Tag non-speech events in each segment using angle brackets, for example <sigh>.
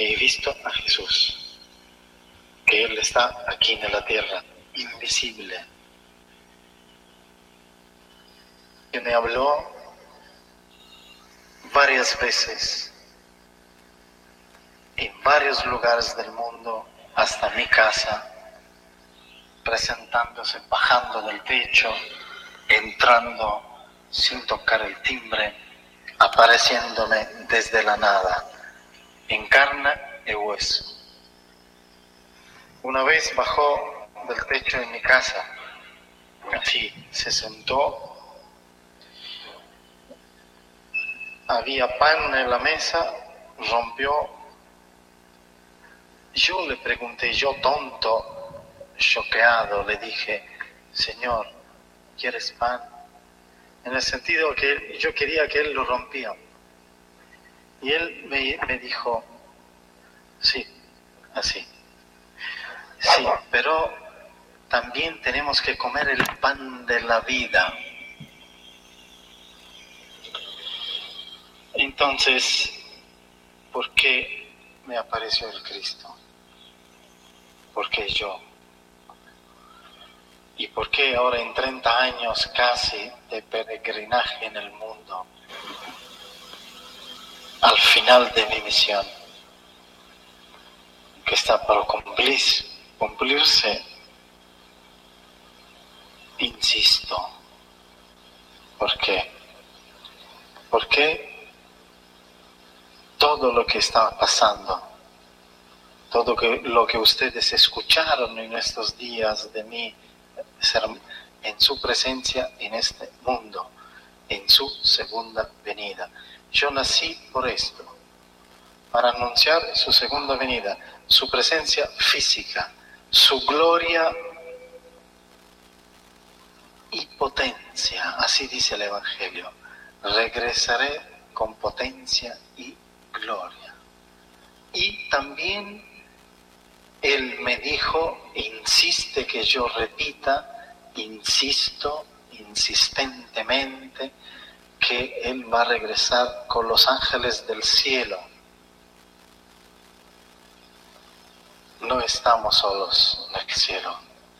he visto a Jesús, que Él está aquí en la tierra, invisible, que me habló varias veces en varios lugares del mundo hasta mi casa, presentándose, bajando del techo, entrando sin tocar el timbre, apareciéndome desde la nada, en carne y hueso. Una vez bajó del techo de mi casa, así, se sentó había pan en la mesa, rompió. Yo le pregunté, yo tonto, choqueado, le dije, Señor, ¿quieres pan? En el sentido que yo quería que Él lo rompiera. Y Él me, dijo, sí, así. Sí, pero también tenemos que comer el pan de la vida. Entonces, ¿por qué me apareció el Cristo? ¿Por qué yo? ¿Y por qué ahora en 30 años casi de peregrinaje en el mundo, al final de mi misión, que está por cumplirse, insisto, ¿por qué? ¿Por qué todo lo que estaba pasando, todo lo que ustedes escucharon en estos días de mí, en su presencia en este mundo, en su segunda venida. Yo nací por esto, para anunciar su segunda venida, su presencia física, su gloria y potencia, así dice el Evangelio. Regresaré con potencia y gloria. Y también Él me dijo, insiste que yo repita, insisto insistentemente, que Él va a regresar con los ángeles del cielo. No estamos solos en el cielo,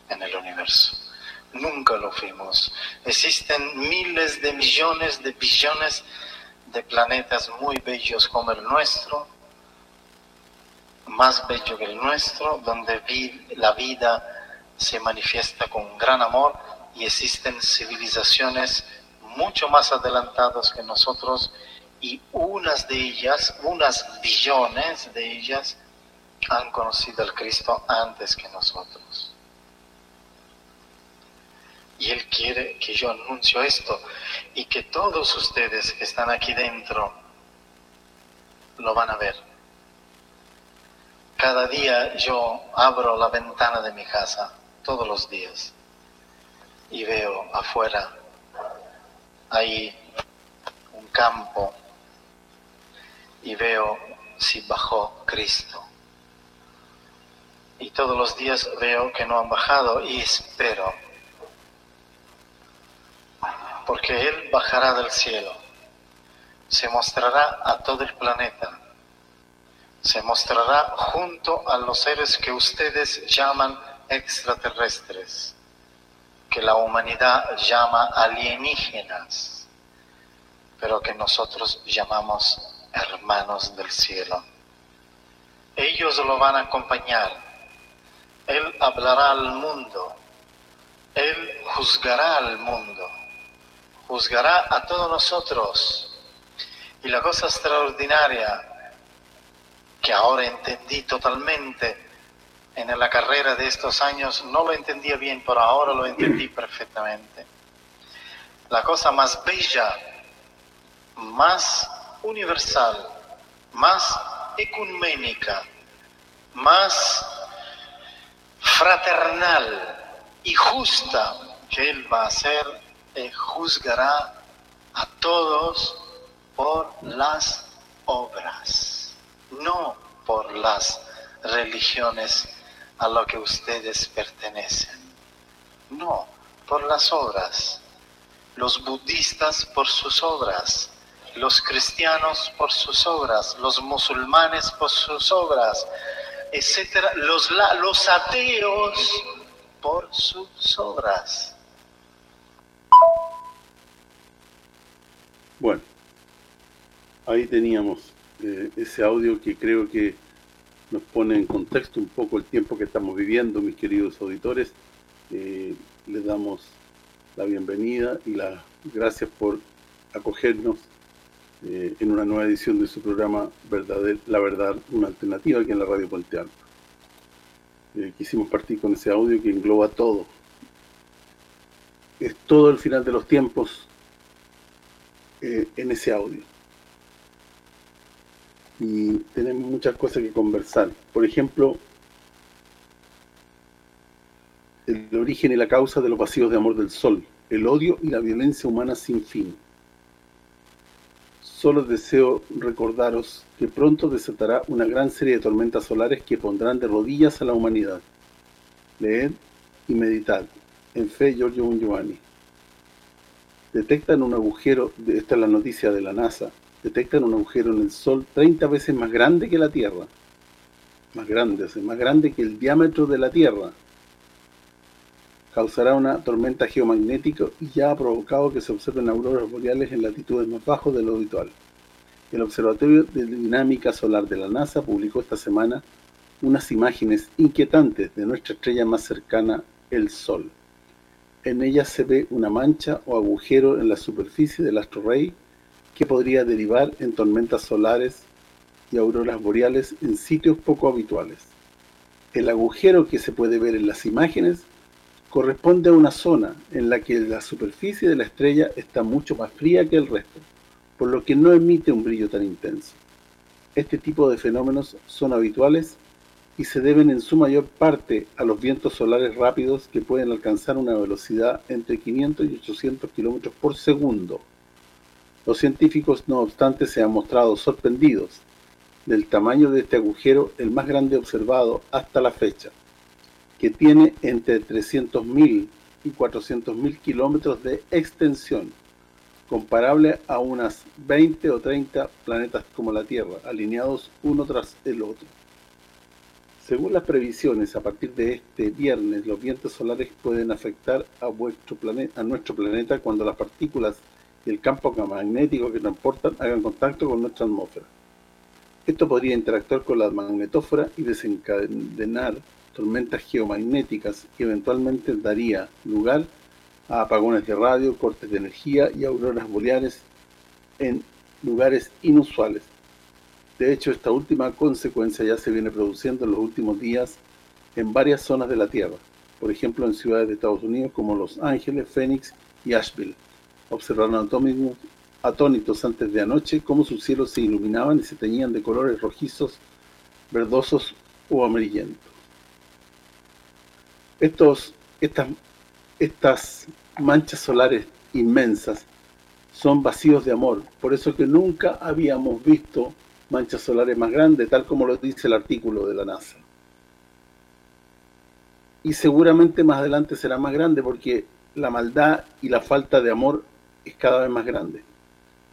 en el universo. Nunca lo fuimos. Existen miles de millones de billones de planetas muy bellos como el nuestro, más bello que el nuestro, donde la vida se manifiesta con gran amor y existen civilizaciones mucho más adelantadas que nosotros y unas de ellas, unas billones de ellas, han conocido al Cristo antes que nosotros. Y Él quiere que yo anuncio esto y que todos ustedes que están aquí dentro lo van a ver. Cada día yo abro la ventana de mi casa, todos los días, y veo afuera, ahí un campo, y veo si bajó Cristo. Y todos los días veo que no han bajado y espero porque Él bajará del cielo, se mostrará a todo el planeta, se mostrará junto a los seres que ustedes llaman extraterrestres, que la humanidad llama alienígenas, pero que nosotros llamamos hermanos del cielo. Ellos lo van a acompañar, Él hablará al mundo, Él juzgará al mundo juzgará a todos nosotros. Y la cosa extraordinaria que ahora entendí totalmente en la carrera de estos años, no lo entendía bien, pero ahora lo entendí <clears throat> perfectamente. La cosa más bella, más universal, más ecuménica, más fraternal y justa que Él va a hacer juzgará a todos por las obras, no por las religiones a lo que ustedes pertenecen, no, por las obras. Los budistas por sus obras, los cristianos por sus obras, los musulmanes por sus obras, etcétera, los, los ateos por sus obras. Bueno, ahí teníamos eh, ese audio que creo que nos pone en contexto un poco el tiempo que estamos viviendo, mis queridos auditores. Eh, les damos la bienvenida y las gracias por acogernos eh, en una nueva edición de su programa La Verdad, una alternativa aquí en la Radio Puente Alto. Eh, quisimos partir con ese audio que engloba todo. Es todo el final de los tiempos en ese audio y tenemos muchas cosas que conversar. Por ejemplo, el origen y la causa de los vacíos de amor del sol, el odio y la violencia humana sin fin. Solo deseo recordaros que pronto desatará una gran serie de tormentas solares que pondrán de rodillas a la humanidad. Leed y meditad. En fe, Giorgio Giovanni. Detectan un agujero, esta es la noticia de la NASA, detectan un agujero en el Sol 30 veces más grande que la Tierra. Más grande, más grande que el diámetro de la Tierra. Causará una tormenta geomagnética y ya ha provocado que se observen auroras boreales en latitudes más bajas de lo habitual. El Observatorio de Dinámica Solar de la NASA publicó esta semana unas imágenes inquietantes de nuestra estrella más cercana, el Sol. En ellas se ve una mancha o agujero en la superficie del astro rey que podría derivar en tormentas solares y auroras boreales en sitios poco habituales. El agujero que se puede ver en las imágenes corresponde a una zona en la que la superficie de la estrella está mucho más fría que el resto, por lo que no emite un brillo tan intenso. Este tipo de fenómenos son habituales y se deben en su mayor parte a los vientos solares rápidos que pueden alcanzar una velocidad entre 500 y 800 km por segundo, los científicos, no obstante, se han mostrado sorprendidos del tamaño de este agujero, el más grande observado hasta la fecha, que tiene entre 300.000 y 400.000 kilómetros de extensión, comparable a unas 20 o 30 planetas como la Tierra, alineados uno tras el otro. Según las previsiones, a partir de este viernes, los vientos solares pueden afectar a, a nuestro planeta cuando las partículas y el campo magnético que transportan hagan contacto con nuestra atmósfera. Esto podría interactuar con la magnetófora y desencadenar tormentas geomagnéticas que eventualmente daría lugar a apagones de radio, cortes de energía y auroras boreales en lugares inusuales. De hecho, esta última consecuencia ya se viene produciendo en los últimos días en varias zonas de la Tierra, por ejemplo en ciudades de Estados Unidos como Los Ángeles, Phoenix y Asheville observaron atónitos antes de anoche cómo sus cielos se iluminaban y se teñían de colores rojizos, verdosos o amarillentos. Estos, estas, estas manchas solares inmensas son vacíos de amor, por eso que nunca habíamos visto manchas solares más grandes, tal como lo dice el artículo de la NASA. Y seguramente más adelante será más grande porque la maldad y la falta de amor es cada vez más grande.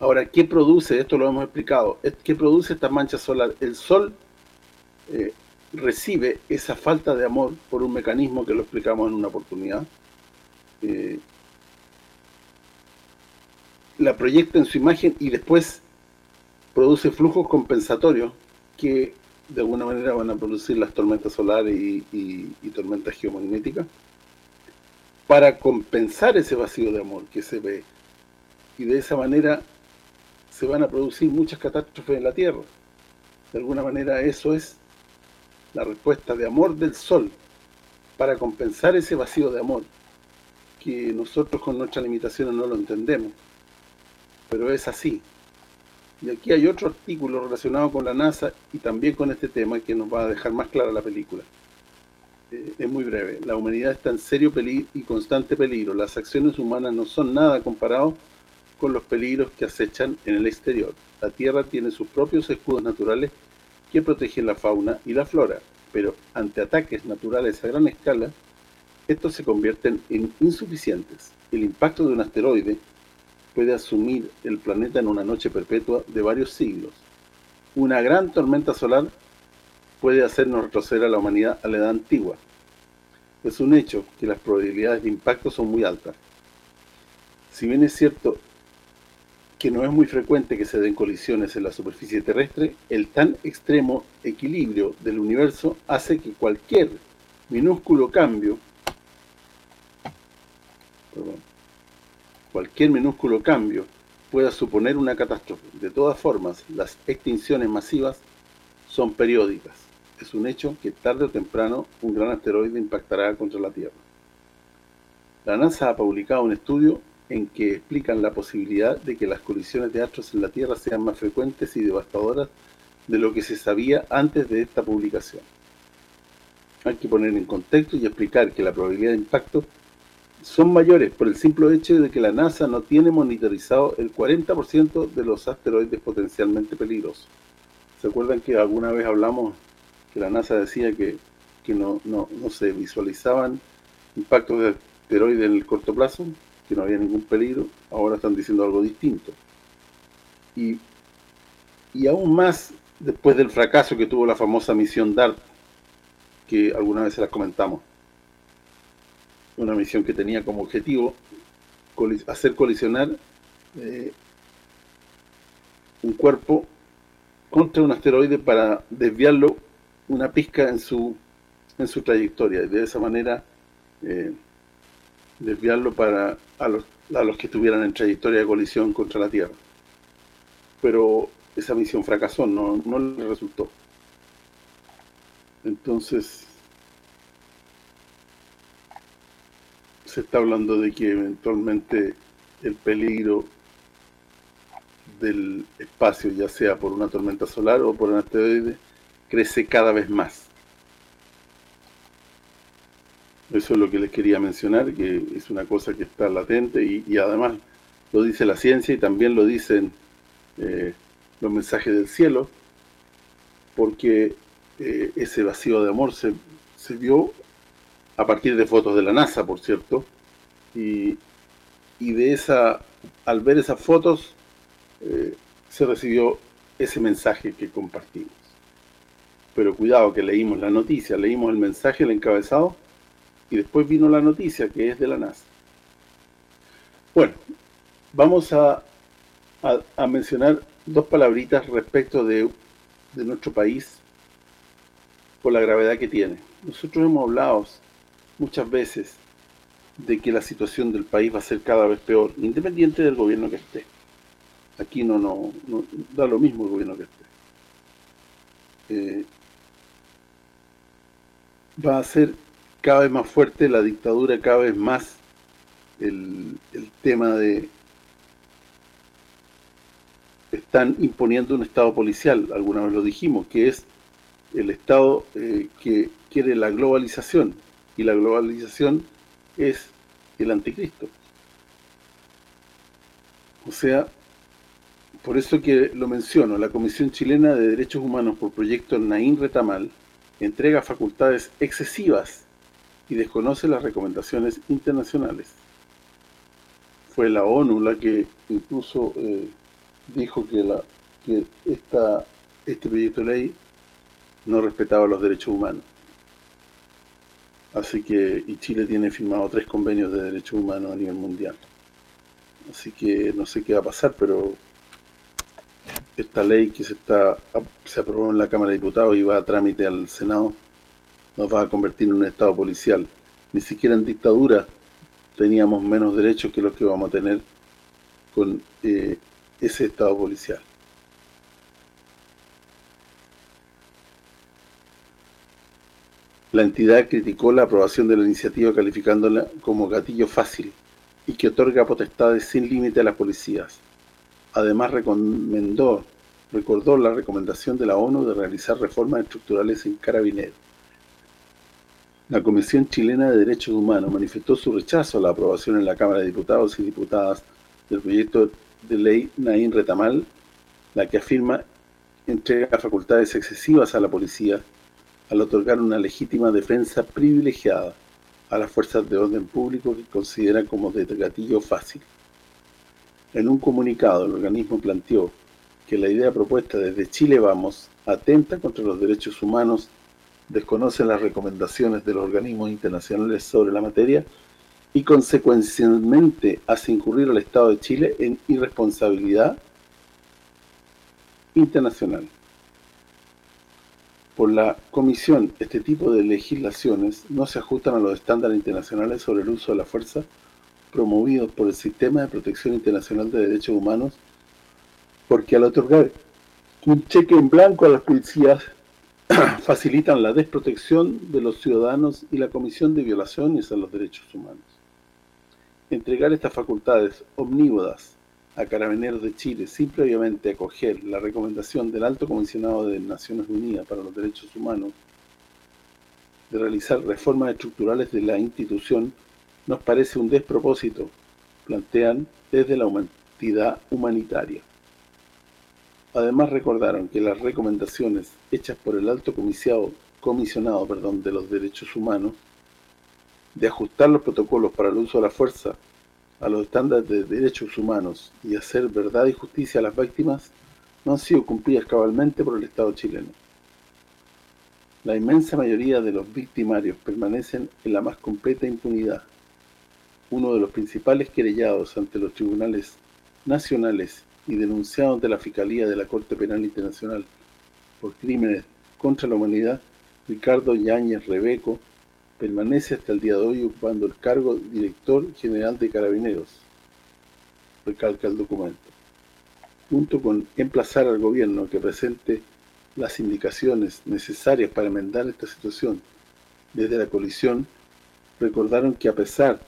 Ahora, ¿qué produce? Esto lo hemos explicado. ¿Qué produce esta mancha solar? El Sol eh, recibe esa falta de amor por un mecanismo que lo explicamos en una oportunidad. Eh, la proyecta en su imagen y después produce flujos compensatorios que de alguna manera van a producir las tormentas solares y tormentas geomagnéticas para compensar ese vacío de amor que se ve y de esa manera se van a producir muchas catástrofes en la Tierra. De alguna manera eso es la respuesta de amor del Sol para compensar ese vacío de amor que nosotros con nuestras limitaciones no lo entendemos, pero es así. Y aquí hay otro artículo relacionado con la NASA y también con este tema que nos va a dejar más clara la película. Eh, es muy breve. La humanidad está en serio peligro y constante peligro. Las acciones humanas no son nada comparado los peligros que acechan en el exterior. La Tierra tiene sus propios escudos naturales que protegen la fauna y la flora, pero ante ataques naturales a gran escala, estos se convierten en insuficientes. El impacto de un asteroide puede asumir el planeta en una noche perpetua de varios siglos. Una gran tormenta solar puede hacernos retroceder a la humanidad a la edad antigua. Es un hecho que las probabilidades de impacto son muy altas. Si bien es cierto que no es muy frecuente que se den colisiones en la superficie terrestre, el tan extremo equilibrio del universo hace que cualquier minúsculo cambio cualquier minúsculo cambio pueda suponer una catástrofe. De todas formas, las extinciones masivas son periódicas. Es un hecho que tarde o temprano un gran asteroide impactará contra la Tierra. La NASA ha publicado un estudio en que explican la posibilidad de que las colisiones de astros en la Tierra sean más frecuentes y devastadoras de lo que se sabía antes de esta publicación. Hay que poner en contexto y explicar que la probabilidad de impacto son mayores por el simple hecho de que la NASA no tiene monitorizado el 40% de los asteroides potencialmente peligrosos. ¿Se acuerdan que alguna vez hablamos que la NASA decía que, no, no, no se visualizaban impactos de asteroides en el corto plazo? Que no había ningún peligro, ahora están diciendo algo distinto. Y, y aún más después del fracaso que tuvo la famosa misión DART, que alguna vez se las comentamos. Una misión que tenía como objetivo hacer colisionar eh, un cuerpo contra un asteroide para desviarlo una pizca en su en su trayectoria y de esa manera eh, desviarlo para a los, a los que estuvieran en trayectoria de colisión contra la Tierra. Pero esa misión fracasó, no, no le resultó. Entonces, se está hablando de que eventualmente el peligro del espacio, ya sea por una tormenta solar o por un asteroide, crece cada vez más. Eso es lo que les quería mencionar, que es una cosa que está latente y, además lo dice la ciencia y también lo dicen eh, los mensajes del cielo, porque eh, ese vacío de amor se, se vio a partir de fotos de la NASA, por cierto, y, de esa al ver esas fotos eh, se recibió ese mensaje que compartimos. Pero cuidado que leímos la noticia, leímos el mensaje, el encabezado, y después vino la noticia que es de la NASA. Bueno, vamos a, a, mencionar dos palabritas respecto de, de nuestro país por la gravedad que tiene. Nosotros hemos hablado muchas veces de que la situación del país va a ser cada vez peor, independiente del gobierno que esté. Aquí no, no, da lo mismo el gobierno que esté. Eh, va a ser cada vez más fuerte, la dictadura cada vez más el, tema de están imponiendo un estado policial, alguna vez lo dijimos, que es el estado eh, que quiere la globalización, y la globalización es el anticristo. O sea, por eso que lo menciono, la Comisión Chilena de Derechos Humanos por proyecto Naín Retamal entrega facultades excesivas y desconoce las recomendaciones internacionales. Fue la ONU la que incluso eh, dijo que la que esta este proyecto de ley no respetaba los derechos humanos. Así que, y Chile tiene firmado tres convenios de derechos humanos a nivel mundial. Así que no sé qué va a pasar, pero esta ley que se está se aprobó en la Cámara de Diputados y va a trámite al Senado nos va a convertir en un Estado policial. Ni siquiera en dictadura teníamos menos derechos que los que vamos a tener con eh, ese Estado policial. La entidad criticó la aprobación de la iniciativa calificándola como gatillo fácil y que otorga potestades sin límite a las policías. Además recomendó recordó la recomendación de la ONU de realizar reformas estructurales en carabineros. La Comisión Chilena de Derechos Humanos manifestó su rechazo a la aprobación en la Cámara de Diputados y Diputadas del proyecto de ley Naín Retamal, la que afirma entrega facultades excesivas a la policía al otorgar una legítima defensa privilegiada a las fuerzas de orden público que considera como de gatillo fácil. En un comunicado, el organismo planteó que la idea propuesta desde Chile Vamos atenta contra los derechos humanos, desconoce las recomendaciones de los organismos internacionales sobre la materia y consecuencialmente hace incurrir al Estado de Chile en irresponsabilidad internacional. Por la Comisión, este tipo de legislaciones no se ajustan a los estándares internacionales sobre el uso de la fuerza promovidos por el Sistema de Protección Internacional de Derechos Humanos, porque al otorgar un cheque en blanco a las policías <clears throat> facilitan la desprotección de los ciudadanos y la comisión de violaciones a los derechos humanos. Entregar estas facultades omnívodas a Carabineros de Chile sin previamente acoger la recomendación del Alto Comisionado de Naciones Unidas para los Derechos Humanos de realizar reformas estructurales de la institución nos parece un despropósito, plantean desde la humanidad humanitaria. Además recordaron que las recomendaciones hechas por el alto comisionado, de los derechos humanos de ajustar los protocolos para el uso de la fuerza a los estándares de derechos humanos y hacer verdad y justicia a las víctimas no han sido cumplidas cabalmente por el Estado chileno. La inmensa mayoría de los victimarios permanecen en la más completa impunidad uno de los principales querellados ante los tribunales nacionales y denunciado ante la Fiscalía de la Corte Penal Internacional por crímenes contra la humanidad, Ricardo Yáñez Rebeco, permanece hasta el día de hoy ocupando el cargo de Director General de Carabineros, recalca el documento. Junto con emplazar al gobierno que presente las indicaciones necesarias para enmendar esta situación desde la colisión, recordaron que a pesar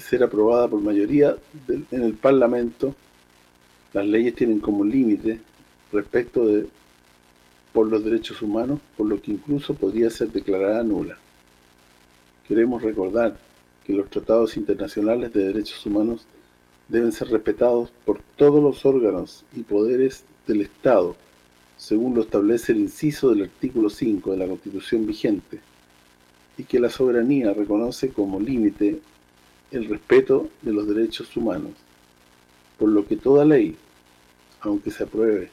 ser aprobada por mayoría en el Parlamento, las leyes tienen como límite respecto de por los derechos humanos, por lo que incluso podría ser declarada nula. Queremos recordar que los tratados internacionales de derechos humanos deben ser respetados por todos los órganos y poderes del Estado, según lo establece el inciso del artículo 5 de la Constitución vigente, y que la soberanía reconoce como límite el respeto de los derechos humanos, por lo que toda ley, aunque se apruebe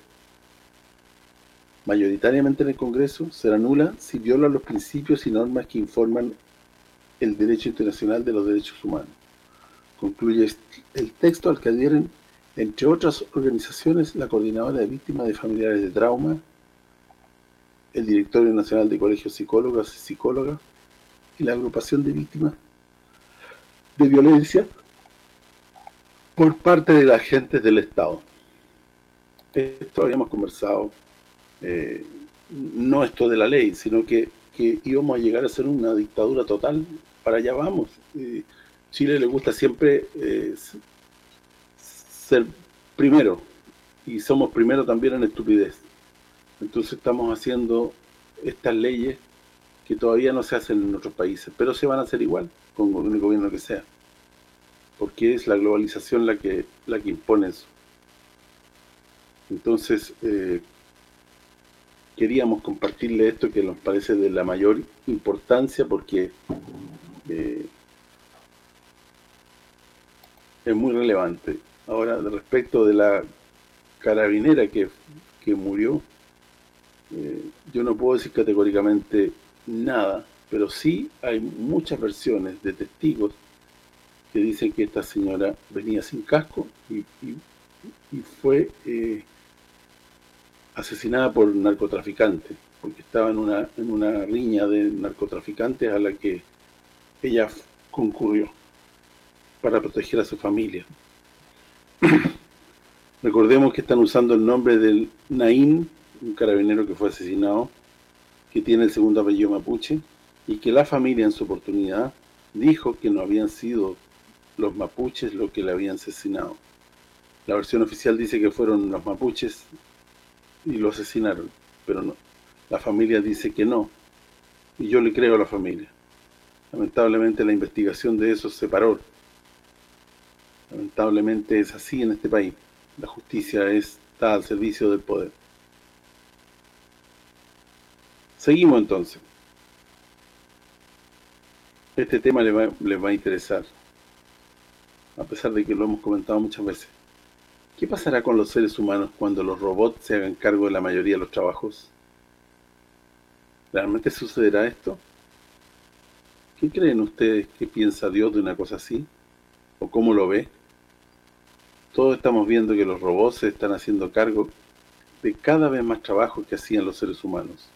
mayoritariamente en el Congreso, será nula si viola los principios y normas que informan el derecho internacional de los derechos humanos. Concluye el texto al que adhieren, entre otras organizaciones, la Coordinadora de Víctimas de Familiares de Trauma, el Directorio Nacional de Colegios Psicólogas y Psicólogas y la Agrupación de Víctimas de violencia por parte de la agentes del Estado. Esto habíamos conversado, eh, no esto de la ley, sino que, íbamos a llegar a ser una dictadura total, para allá vamos. Chile le gusta siempre eh, ser primero, y somos primero también en estupidez. Entonces estamos haciendo estas leyes que todavía no se hacen en otros países, pero se van a hacer igual con el gobierno que sea. Porque es la globalización la que la que impone eso. Entonces, eh, queríamos compartirle esto que nos parece de la mayor importancia porque eh, es muy relevante. Ahora, respecto de la carabinera que, murió, eh, yo no puedo decir categóricamente nada, pero sí hay muchas versiones de testigos que dicen que esta señora venía sin casco y, fue eh, asesinada por narcotraficantes, porque estaba en una, en una riña de narcotraficantes a la que ella concurrió para proteger a su familia. <clears throat> Recordemos que están usando el nombre del Naín, un carabinero que fue asesinado, que tiene el segundo apellido mapuche, y que la familia en su oportunidad dijo que no habían sido los mapuches los que le habían asesinado. La versión oficial dice que fueron los mapuches y lo asesinaron, pero no. La familia dice que no, y yo le creo a la familia. Lamentablemente la investigación de eso se paró. Lamentablemente es así en este país. La justicia está al servicio del poder. Seguimos entonces este tema les va, a interesar. a pesar de que lo hemos comentado muchas veces. ¿Qué pasará con los seres humanos cuando los robots se hagan cargo de la mayoría de los trabajos? ¿Realmente sucederá esto? ¿Qué creen ustedes que piensa Dios de una cosa así? ¿O cómo lo ve? Todos estamos viendo que los robots se están haciendo cargo de cada vez más trabajo que hacían los seres humanos.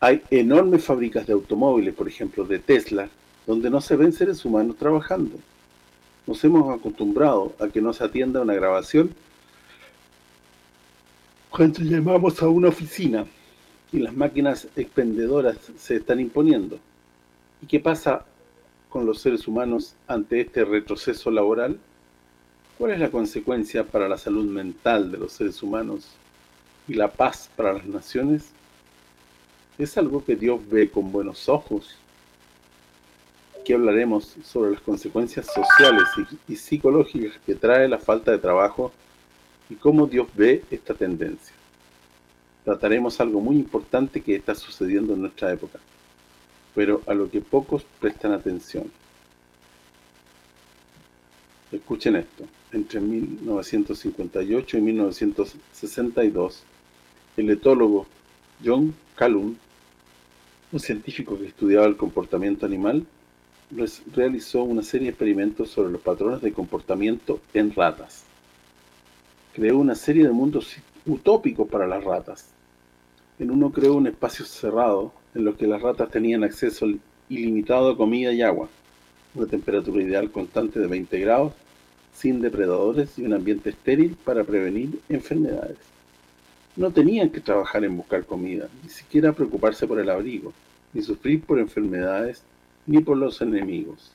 Hay enormes fábricas de automóviles, por ejemplo, de Tesla, donde no se ven seres humanos trabajando. Nos hemos acostumbrado a que nos atienda una grabación cuando llamamos a una oficina y las máquinas expendedoras se están imponiendo. ¿Y qué pasa con los seres humanos ante este retroceso laboral? ¿Cuál es la consecuencia para la salud mental de los seres humanos y la paz para las naciones? ¿Es algo que Dios ve con buenos ojos Aquí hablaremos sobre las consecuencias sociales y, psicológicas que trae la falta de trabajo y cómo Dios ve esta tendencia. Trataremos algo muy importante que está sucediendo en nuestra época, pero a lo que pocos prestan atención. Escuchen esto. Entre 1958 y 1962, el etólogo John Calhoun, un científico que estudiaba el comportamiento animal, realizó una serie de experimentos sobre los patrones de comportamiento en ratas. Creó una serie de mundos utópicos para las ratas. En uno creó un espacio cerrado en los que las ratas tenían acceso ilimitado a comida y agua, una temperatura ideal constante de 20 grados, sin depredadores y un ambiente estéril para prevenir enfermedades. No tenían que trabajar en buscar comida, ni siquiera preocuparse por el abrigo, ni sufrir por enfermedades ni por los enemigos.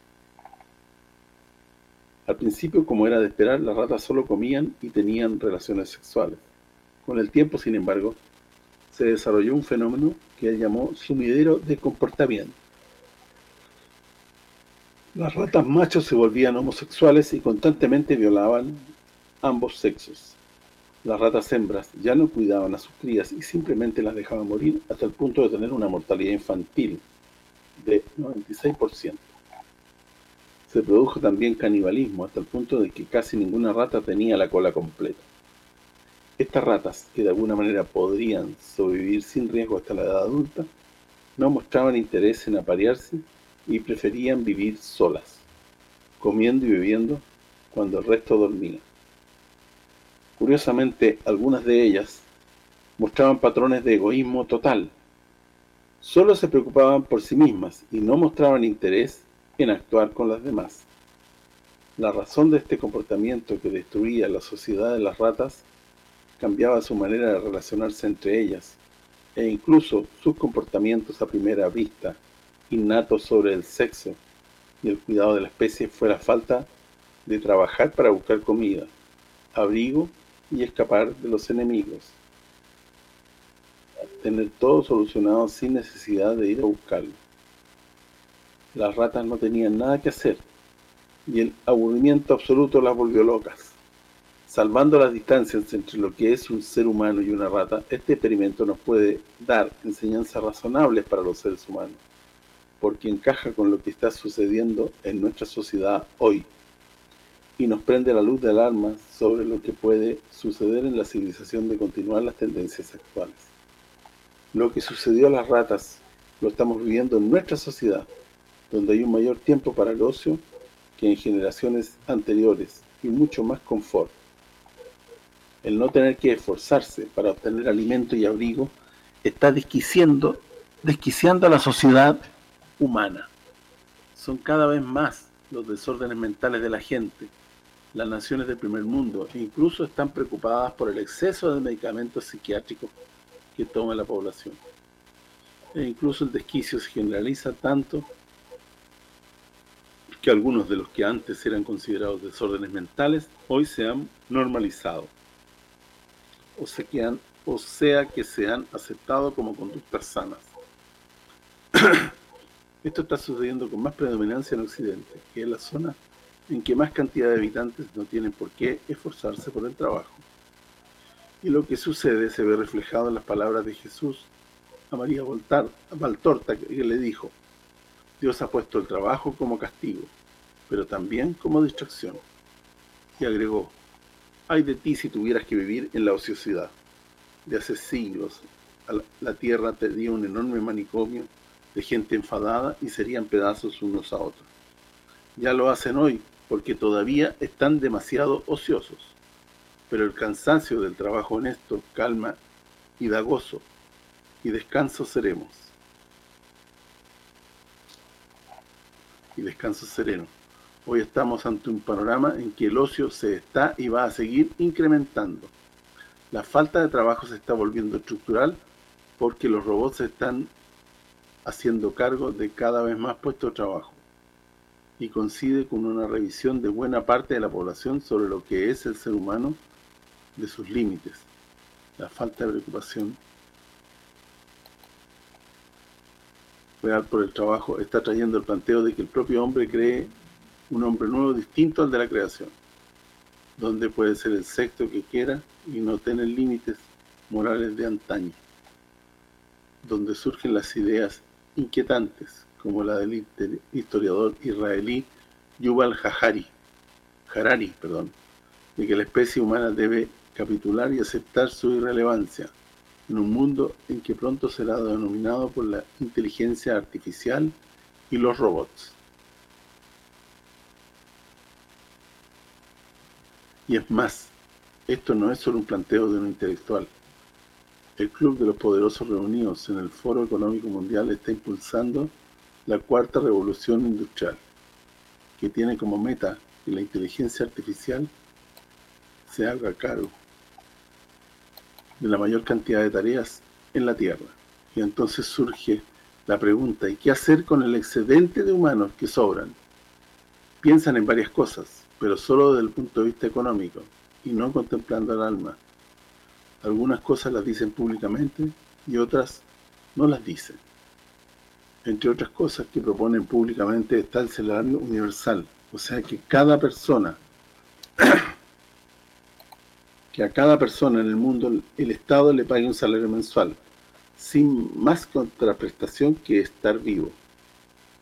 Al principio, como era de esperar, las ratas solo comían y tenían relaciones sexuales. Con el tiempo, sin embargo, se desarrolló un fenómeno que él llamó sumidero de comportamiento. Las ratas machos se volvían homosexuales y constantemente violaban ambos sexos. Las ratas hembras ya no cuidaban a sus crías y simplemente las dejaban morir hasta el punto de tener una mortalidad infantil de 96%. Se produjo también canibalismo hasta el punto de que casi ninguna rata tenía la cola completa. Estas ratas, que de alguna manera podrían sobrevivir sin riesgo hasta la edad adulta, no mostraban interés en aparearse y preferían vivir solas, comiendo y bebiendo cuando el resto dormía. Curiosamente, algunas de ellas mostraban patrones de egoísmo total, Solo se preocupaban por sí mismas y no mostraban interés en actuar con las demás. La razón de este comportamiento que destruía la sociedad de las ratas cambiaba su manera de relacionarse entre ellas e incluso sus comportamientos a primera vista, innatos sobre el sexo y el cuidado de la especie fue la falta de trabajar para buscar comida, abrigo y escapar de los enemigos tener todo solucionado sin necesidad de ir a buscarlo. Las ratas no tenían nada que hacer, y el aburrimiento absoluto las volvió locas. Salvando las distancias entre lo que es un ser humano y una rata, este experimento nos puede dar enseñanzas razonables para los seres humanos, porque encaja con lo que está sucediendo en nuestra sociedad hoy, y nos prende la luz de alarma sobre lo que puede suceder en la civilización de continuar las tendencias actuales. Lo que sucedió a las ratas lo estamos viviendo en nuestra sociedad, donde hay un mayor tiempo para el ocio que en generaciones anteriores y mucho más confort. El no tener que esforzarse para obtener alimento y abrigo está desquiciando, desquiciando a la sociedad humana. Son cada vez más los desórdenes mentales de la gente, las naciones del primer mundo, e incluso están preocupadas por el exceso de medicamentos psiquiátricos que toma la población. E incluso el desquicio se generaliza tanto que algunos de los que antes eran considerados desórdenes mentales, hoy se han normalizado. O sea que, o sea que se han aceptado como conductas sanas. <clears throat> Esto está sucediendo con más predominancia en Occidente, que es la zona en que más cantidad de habitantes no tienen por qué esforzarse por el trabajo. Y lo que sucede se ve reflejado en las palabras de Jesús a María Valtorta, que le dijo, Dios ha puesto el trabajo como castigo, pero también como distracción. Y agregó, hay de ti si tuvieras que vivir en la ociosidad. De hace siglos, la tierra dio un enorme manicomio de gente enfadada y serían pedazos unos a otros. Ya lo hacen hoy, porque todavía están demasiado ociosos. Pero el cansancio del trabajo honesto calma y da gozo, y descanso seremos. Y descanso sereno. Hoy estamos ante un panorama en que el ocio se está y va a seguir incrementando. La falta de trabajo se está volviendo estructural porque los robots están haciendo cargo de cada vez más puestos de trabajo y coincide con una revisión de buena parte de la población sobre lo que es el ser humano, de sus límites, la falta de preocupación real por el trabajo está trayendo el planteo de que el propio hombre cree un hombre nuevo distinto al de la creación, donde puede ser el sexo que quiera y no tener límites morales de antaño, donde surgen las ideas inquietantes como la del historiador israelí Yuval Harari, Harari, perdón, de que la especie humana debe capitular y aceptar su irrelevancia en un mundo en que pronto será denominado por la inteligencia artificial y los robots. Y es más, esto no es solo un planteo de un intelectual. El Club de los Poderosos reunidos en el Foro Económico Mundial está impulsando la cuarta revolución industrial, que tiene como meta que la inteligencia artificial se haga cargo de la mayor cantidad de tareas en la Tierra. Y entonces surge la pregunta, ¿y qué hacer con el excedente de humanos que sobran? Piensan en varias cosas, pero solo desde el punto de vista económico, y no contemplando al alma. Algunas cosas las dicen públicamente y otras no las dicen entre otras cosas que proponen públicamente está el salario universal, o sea que cada persona, que a cada persona en el mundo el Estado le pague un salario mensual, sin más contraprestación que estar vivo,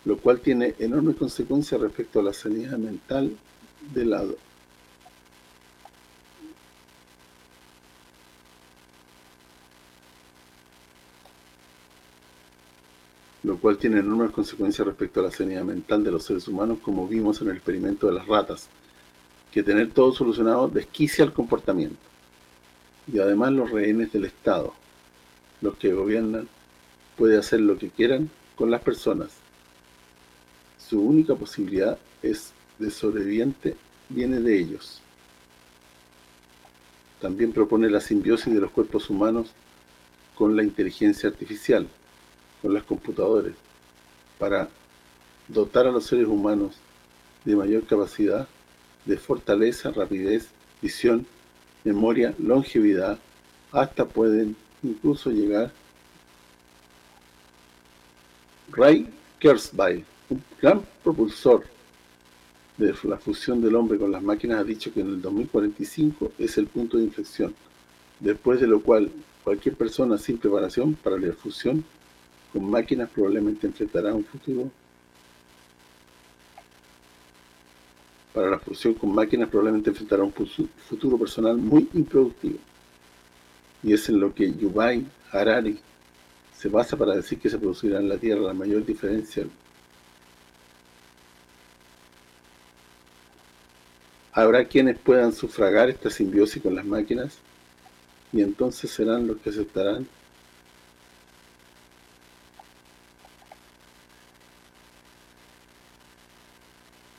lo cual tiene enormes consecuencias respecto a la sanidad mental del lado. Lo cual tiene enormes consecuencias respecto a la sanidad mental de los seres humanos, como vimos en el experimento de las ratas, que tener todo solucionado desquicia el comportamiento. Y además los rehenes del Estado, los que gobiernan, pueden hacer lo que quieran con las personas. Su única posibilidad es de sobreviviente viene de ellos. También propone la simbiosis de los cuerpos humanos con la inteligencia artificial, con las computadoras para dotar a los seres humanos de mayor capacidad de fortaleza, rapidez, visión, memoria, longevidad, hasta pueden incluso llegar. Ray Kurzweil, un gran propulsor de la fusión del hombre con las máquinas, ha dicho que en el 2045 es el punto de inflexión, después de lo cual cualquier persona sin preparación para la fusión con máquinas probablemente enfrentará un futuro para la fusión con máquinas probablemente enfrentará un futuro personal muy improductivo. Y es en lo que Yuval Harari se basa para decir que se producirá en la Tierra la mayor diferencia. Habrá quienes puedan sufragar esta simbiosis con las máquinas y entonces serán los que aceptarán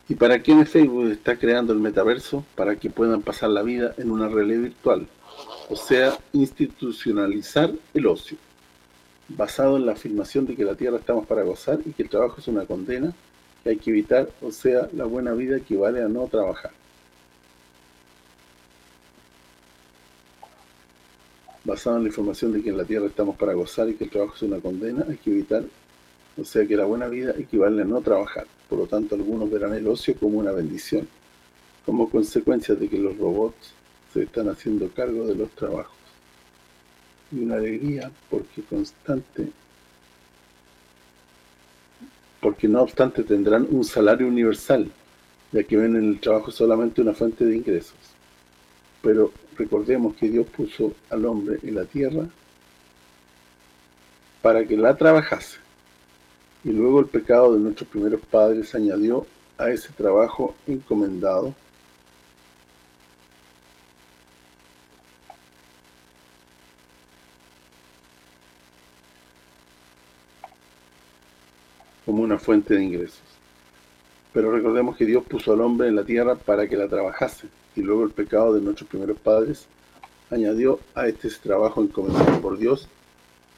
¿Y para quienes Facebook está creando el metaverso? Para que puedan pasar la vida en una realidad virtual, o sea, institucionalizar el ocio, basado en la afirmación de que la tierra estamos para gozar y que el trabajo es una condena que hay que evitar, o sea, la buena vida equivale a no trabajar. Basado en la información de que en la tierra estamos para gozar y que el trabajo es una condena, hay que evitar, o sea, que la buena vida equivale a no trabajar. Por lo tanto, algunos verán el ocio como una bendición, como consecuencia de que los robots se están haciendo cargo de los trabajos. Y una alegría porque constante porque no obstante tendrán un salario universal ya que ven en el trabajo solamente una fuente de ingresos. Pero recordemos que Dios puso al hombre en la tierra para que la trabajase. Y luego el pecado de nuestros primeros padres añadió a ese trabajo encomendado como una fuente de ingresos. Pero recordemos que Dios puso al hombre en la tierra para que la trabajase, y luego el pecado de nuestros primeros padres añadió a este trabajo encomendado por Dios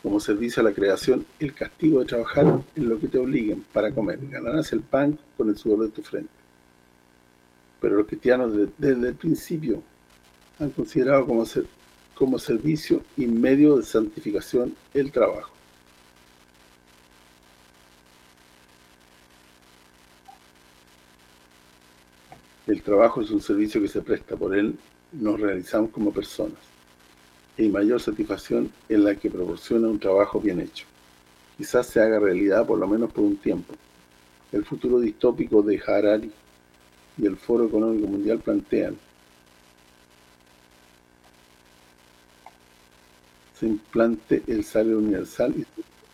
como servicio a la creación el castigo de trabajar en lo que te obliguen para comer. Ganarás el pan con el sudor de tu frente. Pero los cristianos desde, el principio han considerado como, como servicio y medio de santificación el trabajo. El trabajo es un servicio que se presta por él, nos realizamos como personas y mayor satisfacción en la que proporciona un trabajo bien hecho. Quizás se haga realidad por lo menos por un tiempo. El futuro distópico de Harari y el Foro Económico Mundial plantean se implante el salario universal y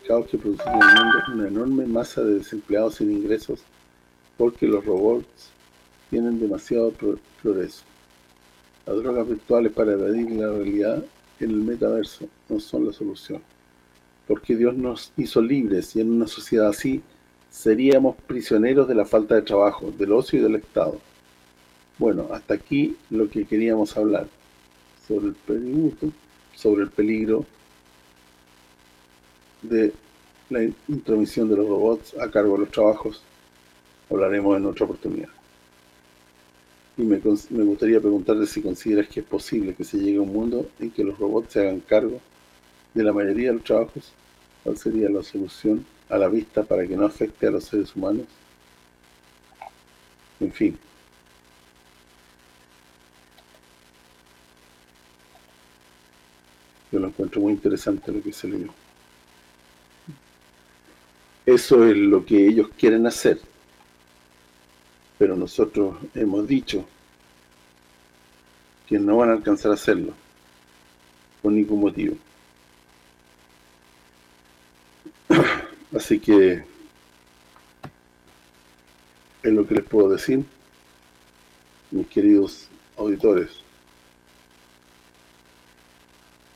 los que producen en el mundo una enorme masa de desempleados sin ingresos porque los robots tienen demasiado progreso. Las drogas virtuales para evadir la realidad en el metaverso no son la solución. Porque Dios nos hizo libres y en una sociedad así seríamos prisioneros de la falta de trabajo, del ocio y del Estado. Bueno, hasta aquí lo que queríamos hablar sobre el peligro, sobre el peligro de la intromisión de los robots a cargo de los trabajos. Hablaremos en otra oportunidad. Y me, gustaría preguntarte si consideras que es posible que se llegue a un mundo en que los robots se hagan cargo de la mayoría de los trabajos. ¿Cuál sería la solución a la vista para que no afecte a los seres humanos? En fin. Yo lo encuentro muy interesante lo que se leyó. Eso es lo que ellos quieren hacer pero nosotros hemos dicho que no van a alcanzar a hacerlo por ningún motivo. <clears throat> Así que es lo que les puedo decir, mis queridos auditores.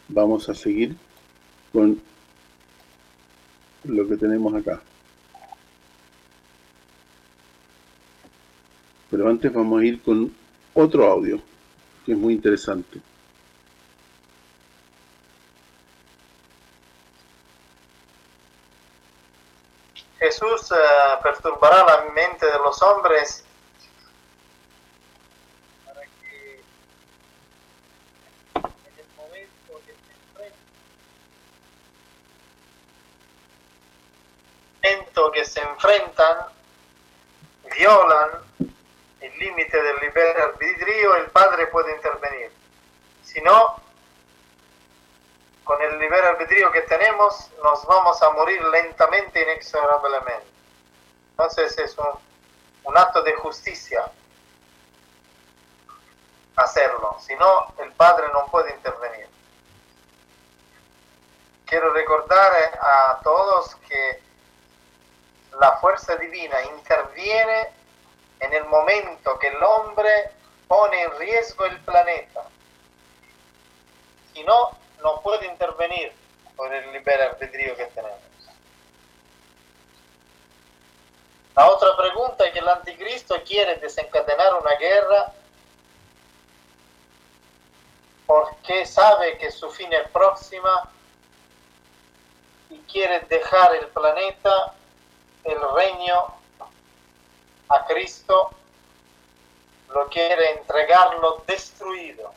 Vamos a seguir con lo que tenemos acá. Pero antes vamos a ir con otro audio, que es muy interesante. Jesús uh, perturbará la mente de los hombres para que en el momento que se enfrentan, que se enfrentan violan límite del libre arbitrio, el padre puede intervenir. Si no, con el libre arbitrio que tenemos, nos vamos a morir lentamente, inexorablemente. Entonces es un, un acto de justicia hacerlo, si no, el padre no puede intervenir. Quiero recordar eh, a todos que la fuerza divina interviene en el momento que el hombre pone en riesgo el planeta. Si no, no puede intervenir por el libre albedrío que tenemos. La otra pregunta es que el anticristo quiere desencadenar una guerra porque sabe que su fin es próxima y quiere dejar el planeta, el reino a Cristo, lo quiere entregarlo destruido.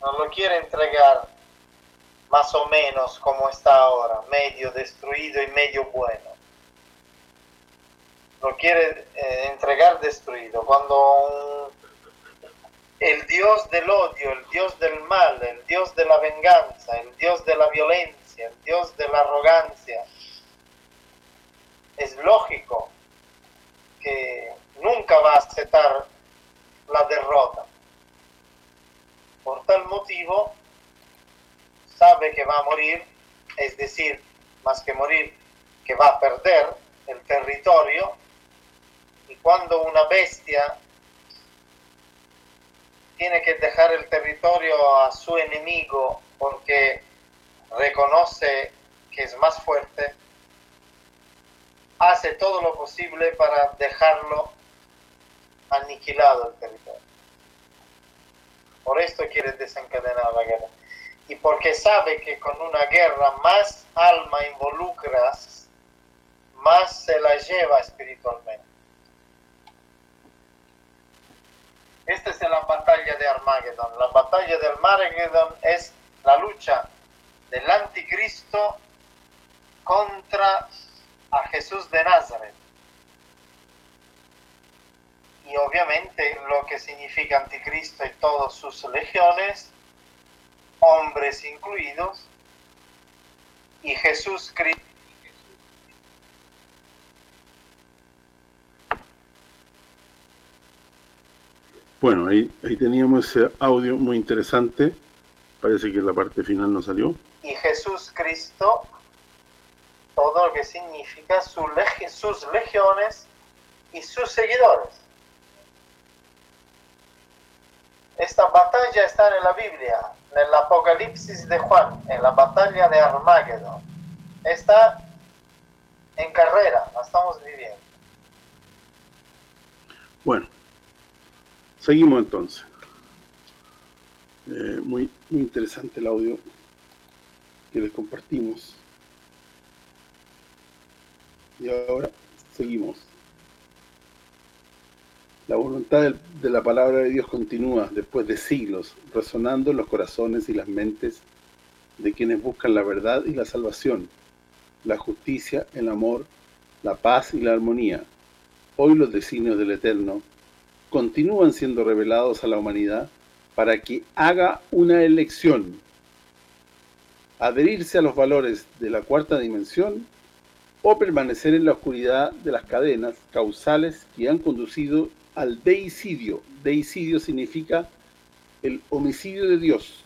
No lo quiere entregar más o menos como está ahora, medio destruido y medio bueno. Lo quiere eh, entregar destruido. Cuando el Dios del odio, el Dios del mal, el Dios de la venganza, el Dios de la violencia, el Dios de la arrogancia, es lógico que nunca va a aceptar la derrota. Por tal motivo, sabe que va a morir, es decir, más que morir, que va a perder el territorio, y cuando una bestia tiene que dejar el territorio a su enemigo porque reconoce que es más fuerte, hace todo lo posible para dejarlo aniquilado el territorio. Por esto quiere desencadenar la guerra. Y porque sabe que con una guerra más alma involucras, más se la lleva espiritualmente. Esta es la batalla de Armagedón. La batalla de Armagedón es la lucha del anticristo contra a Jesús de Nazaret. Y obviamente lo que significa anticristo y todas sus legiones, hombres incluidos, y Jesús Cristo. Bueno, ahí, ahí teníamos ese audio muy interesante. Parece que la parte final no salió. Y Jesús Cristo todo lo que significa su sus legiones y sus seguidores. Esta batalla está en la Biblia, en el Apocalipsis de Juan, en la batalla de Armagedón. Está en carrera, la estamos viviendo. Bueno, seguimos entonces. Eh, muy, muy interesante el audio que les compartimos. Y ahora seguimos. La voluntad de la palabra de Dios continúa después de siglos, resonando en los corazones y las mentes de quienes buscan la verdad y la salvación, la justicia, el amor, la paz y la armonía. Hoy los designios del Eterno continúan siendo revelados a la humanidad para que haga una elección, adherirse a los valores de la cuarta dimensión o permanecer en la oscuridad de las cadenas causales que han conducido al deicidio. Deicidio significa el homicidio de Dios,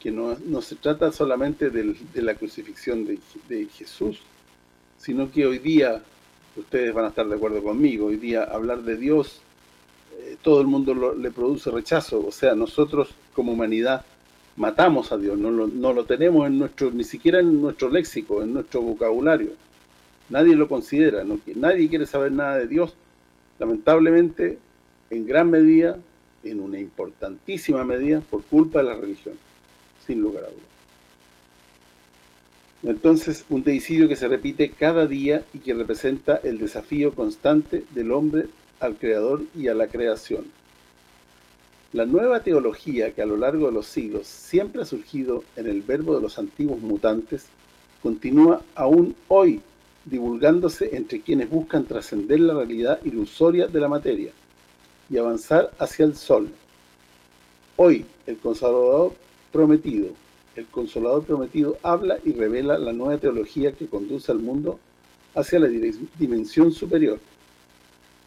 que no, se trata solamente de la crucifixión de, Jesús, sino que hoy día, ustedes van a estar de acuerdo conmigo, hoy día hablar de Dios, eh, todo el mundo le produce rechazo, o sea, nosotros como humanidad matamos a Dios, no lo, no lo tenemos en nuestro ni siquiera en nuestro léxico, en nuestro vocabulario nadie lo considera, nadie quiere saber nada de Dios, lamentablemente, en gran medida, en una importantísima medida, por culpa de la religión, sin lugar a dudas. Entonces, un deicidio que se repite cada día y que representa el desafío constante del hombre al Creador y a la creación. La nueva teología que a lo largo de los siglos siempre ha surgido en el verbo de los antiguos mutantes, continúa aún hoy divulgándose entre quienes buscan trascender la realidad ilusoria de la materia y avanzar hacia el sol. Hoy, el Consolador Prometido, el Consolador Prometido habla y revela la nueva teología que conduce al mundo hacia la dimensión superior.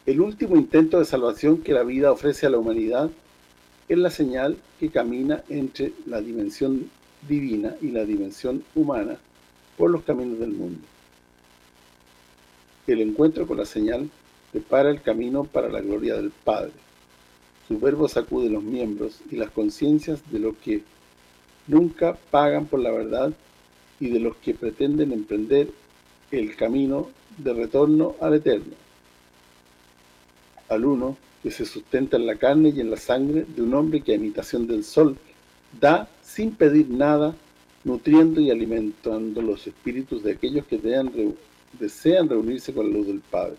El último intento de salvación que la vida ofrece a la humanidad es la señal que camina entre la dimensión divina y la dimensión humana por los caminos del mundo. El encuentro con la señal prepara el camino para la gloria del Padre. Su verbo sacude los miembros y las conciencias de los que nunca pagan por la verdad y de los que pretenden emprender el camino de retorno al Eterno. Al uno que se sustenta en la carne y en la sangre de un hombre que a imitación del sol da sin pedir nada, nutriendo y alimentando los espíritus de aquellos que desean desean reunirse con la luz del Padre.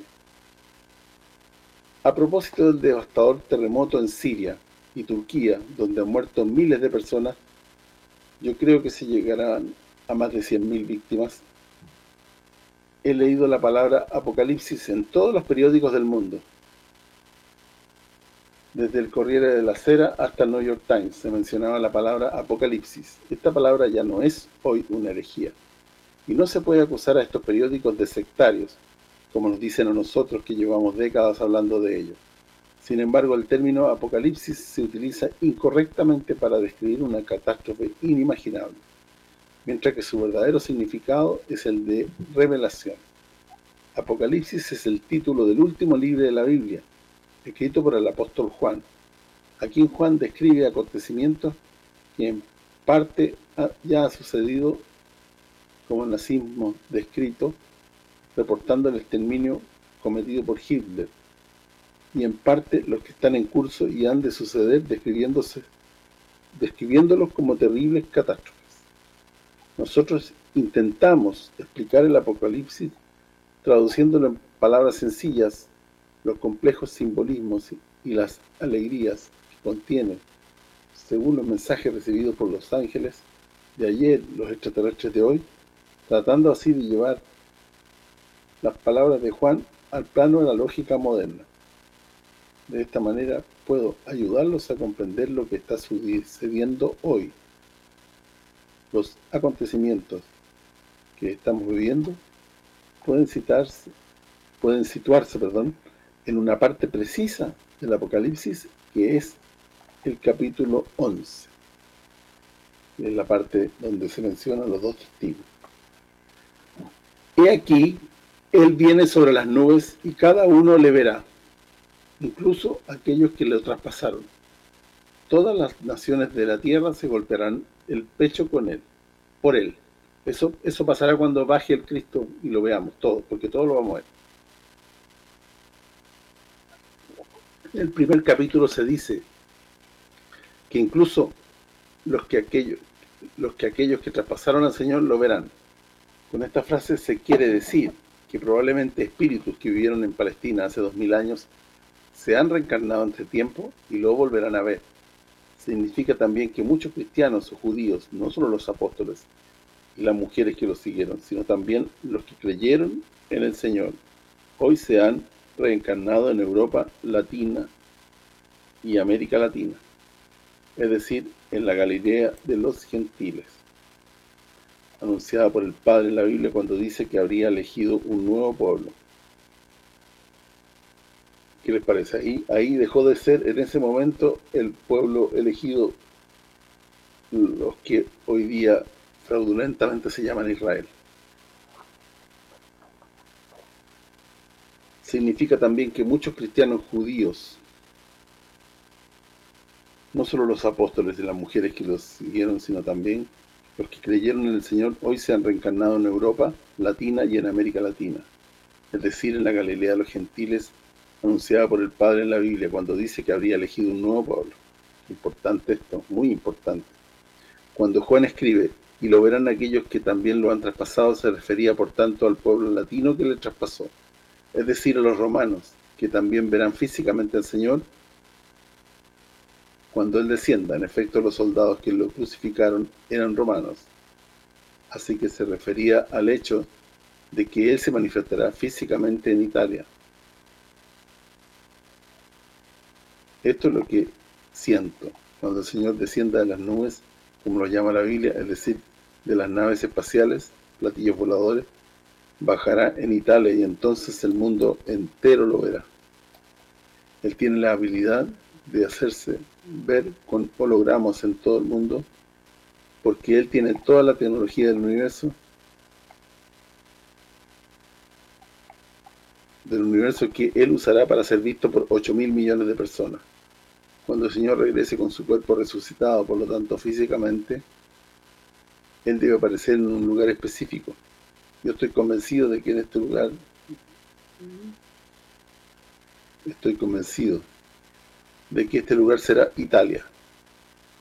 A propósito del devastador terremoto en Siria y Turquía, donde han muerto miles de personas, yo creo que se llegarán a más de 100.000 víctimas. He leído la palabra apocalipsis en todos los periódicos del mundo. Desde el Corriere de la Cera hasta el New York Times se mencionaba la palabra apocalipsis. Esta palabra ya no es hoy una herejía. Y no se puede acusar a estos periódicos de sectarios, como nos dicen a nosotros que llevamos décadas hablando de ello. Sin embargo, el término apocalipsis se utiliza incorrectamente para describir una catástrofe inimaginable, mientras que su verdadero significado es el de revelación. Apocalipsis es el título del último libro de la Biblia, escrito por el apóstol Juan. Aquí Juan describe acontecimientos que en parte ya ha sucedido, como nazismo descrito, reportando el exterminio cometido por Hitler, y en parte los que están en curso y han de suceder describiéndose describiéndolos como terribles catástrofes. Nosotros intentamos explicar el Apocalipsis traduciéndolo en palabras sencillas, los complejos simbolismos y las alegrías que contiene, según los mensajes recibidos por los ángeles de ayer, los extraterrestres de hoy, tratando así de llevar las palabras de Juan al plano de la lógica moderna. De esta manera puedo ayudarlos a comprender lo que está sucediendo hoy. Los acontecimientos que estamos viviendo pueden situarse, perdón, en una parte precisa del Apocalipsis que es el capítulo 11. Es la parte donde se mencionan los dos testigos. Y aquí, Él viene sobre las nubes y cada uno le verá incluso aquellos que lo traspasaron. Todas las naciones de la tierra se golpearán el pecho con él, por él. Eso eso pasará cuando baje el Cristo y lo veamos todo, porque todos lo vamos a ver. En el primer capítulo se dice que incluso los que aquellos los que aquellos que traspasaron al Señor lo verán. Con esta frase se quiere decir que probablemente espíritus que vivieron en Palestina hace dos mil años se han reencarnado entre tiempo y lo volverán a ver. Significa también que muchos cristianos o judíos, no solo los apóstoles y las mujeres que los siguieron, sino también los que creyeron en el Señor, hoy se han reencarnado en Europa Latina y América Latina, es decir, en la Galilea de los gentiles, anunciada por el Padre en la Biblia cuando dice que habría elegido un nuevo pueblo. ¿Qué les parece? Ahí, ahí dejó de ser en ese momento el pueblo elegido, los que hoy día fraudulentamente se llaman Israel. Significa también que muchos cristianos judíos, no solo los apóstoles y las mujeres que los siguieron, sino también los que creyeron en el Señor, hoy se han reencarnado en Europa Latina y en América Latina, es decir, en la Galilea de los gentiles anunciada por el Padre en la Biblia cuando dice que habría elegido un nuevo pueblo. Importante esto, muy importante. Cuando Juan escribe, y lo verán aquellos que también lo han traspasado, se refería por tanto al pueblo latino que le traspasó, es decir, a los romanos, que también verán físicamente al Señor cuando Él descienda. En efecto, los soldados que lo crucificaron eran romanos. Así que se refería al hecho de que Él se manifestará físicamente en Italia. Esto es lo que siento cuando el Señor descienda de las nubes, como lo llama la Biblia, es decir, de las naves espaciales, platillos voladores, bajará en Italia y entonces el mundo entero lo verá. Él tiene la habilidad de hacerse ver con hologramas en todo el mundo, porque Él tiene toda la tecnología del universo, del universo que Él usará para ser visto por 8 mil millones de personas cuando el Señor regrese con su cuerpo resucitado, por lo tanto físicamente, Él debe aparecer en un lugar específico. Yo estoy convencido de que en este lugar, estoy convencido de que este lugar será Italia.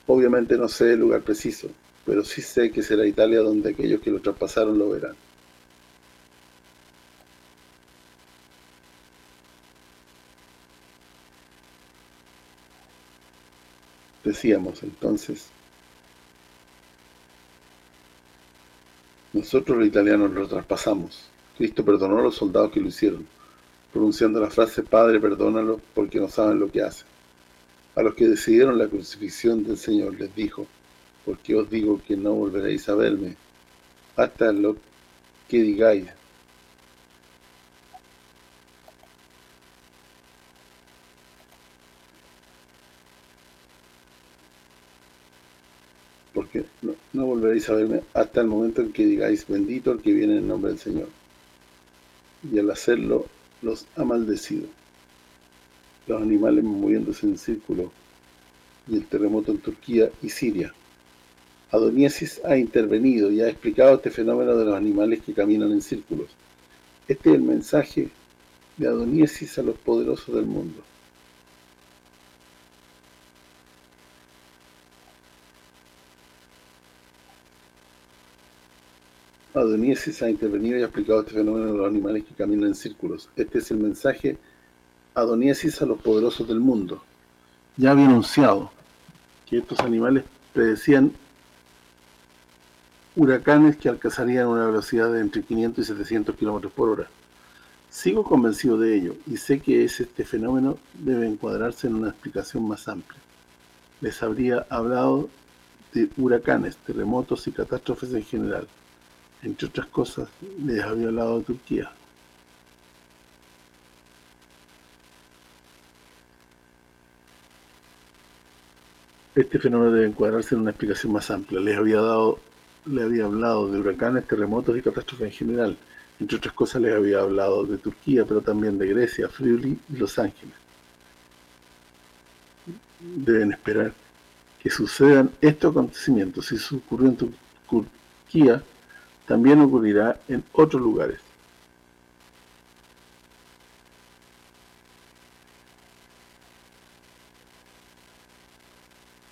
Obviamente no sé el lugar preciso, pero sí sé que será Italia donde aquellos que lo traspasaron lo verán. decíamos entonces, nosotros los italianos lo traspasamos. Cristo perdonó a los soldados que lo hicieron, pronunciando la frase, Padre, perdónalo, porque no saben lo que hacen. A los que decidieron la crucifixión del Señor les dijo, porque os digo que no volveréis a verme, hasta lo que digáis. Porque no, no volveréis a verme hasta el momento en que digáis, bendito el que viene en nombre del Señor. Y al hacerlo, los ha maldecido. Los animales moviéndose en círculo y el terremoto en Turquía y Siria. Adoniesis ha intervenido y ha explicado este fenómeno de los animales que caminan en círculos. Este es el mensaje de Adoniesis a los poderosos del mundo. Adoniesis ha intervenido y ha explicado este fenómeno de los animales que caminan en círculos. Este es el mensaje Adoniesis a los poderosos del mundo. Ya había anunciado que estos animales predecían huracanes que alcanzarían una velocidad de entre 500 y 700 kilómetros por hora. Sigo convencido de ello y sé que es este fenómeno debe encuadrarse en una explicación más amplia. Les habría hablado de huracanes, terremotos y catástrofes en general entre otras cosas, les había hablado de Turquía. Este fenómeno debe encuadrarse en una explicación más amplia. Les había dado, le había hablado de huracanes, terremotos y catástrofes en general. Entre otras cosas les había hablado de Turquía, pero también de Grecia, Friuli y Los Ángeles. Deben esperar que sucedan estos acontecimientos. Si eso ocurrió en Turquía, también ocurrirá en otros lugares.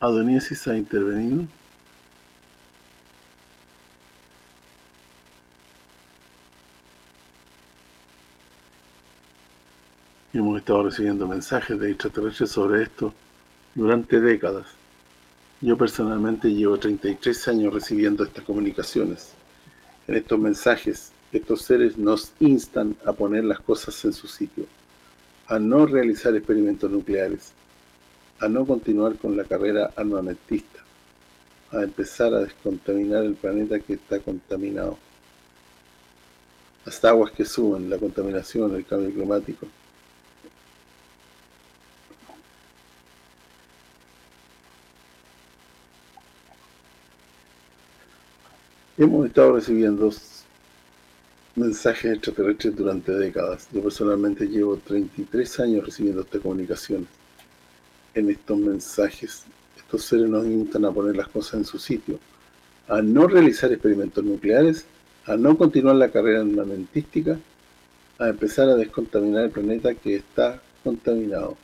Adoniesis ha intervenido. Hemos estado recibiendo mensajes de extraterrestres sobre esto durante décadas. Yo personalmente llevo 33 años recibiendo estas comunicaciones en estos mensajes, estos seres nos instan a poner las cosas en su sitio, a no realizar experimentos nucleares, a no continuar con la carrera armamentista, a empezar a descontaminar el planeta que está contaminado. Las aguas que suben, la contaminación, el cambio climático, Hemos estado recibiendo mensajes extraterrestres durante décadas. Yo personalmente llevo 33 años recibiendo estas comunicaciones. En estos mensajes, estos seres nos invitan a poner las cosas en su sitio, a no realizar experimentos nucleares, a no continuar la carrera armamentística, a empezar a descontaminar el planeta que está contaminado.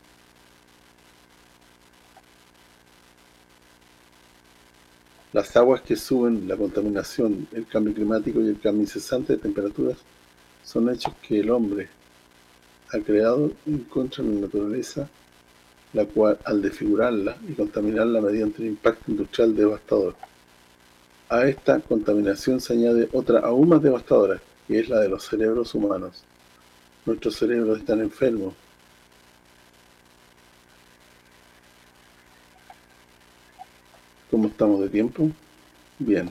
Las aguas que suben, la contaminación, el cambio climático y el cambio incesante de temperaturas son hechos que el hombre ha creado en contra de la naturaleza, la cual al desfigurarla y contaminarla mediante un impacto industrial devastador. A esta contaminación se añade otra aún más devastadora, que es la de los cerebros humanos. Nuestros cerebros están enfermos, ¿Cómo estamos de tiempo? Bien.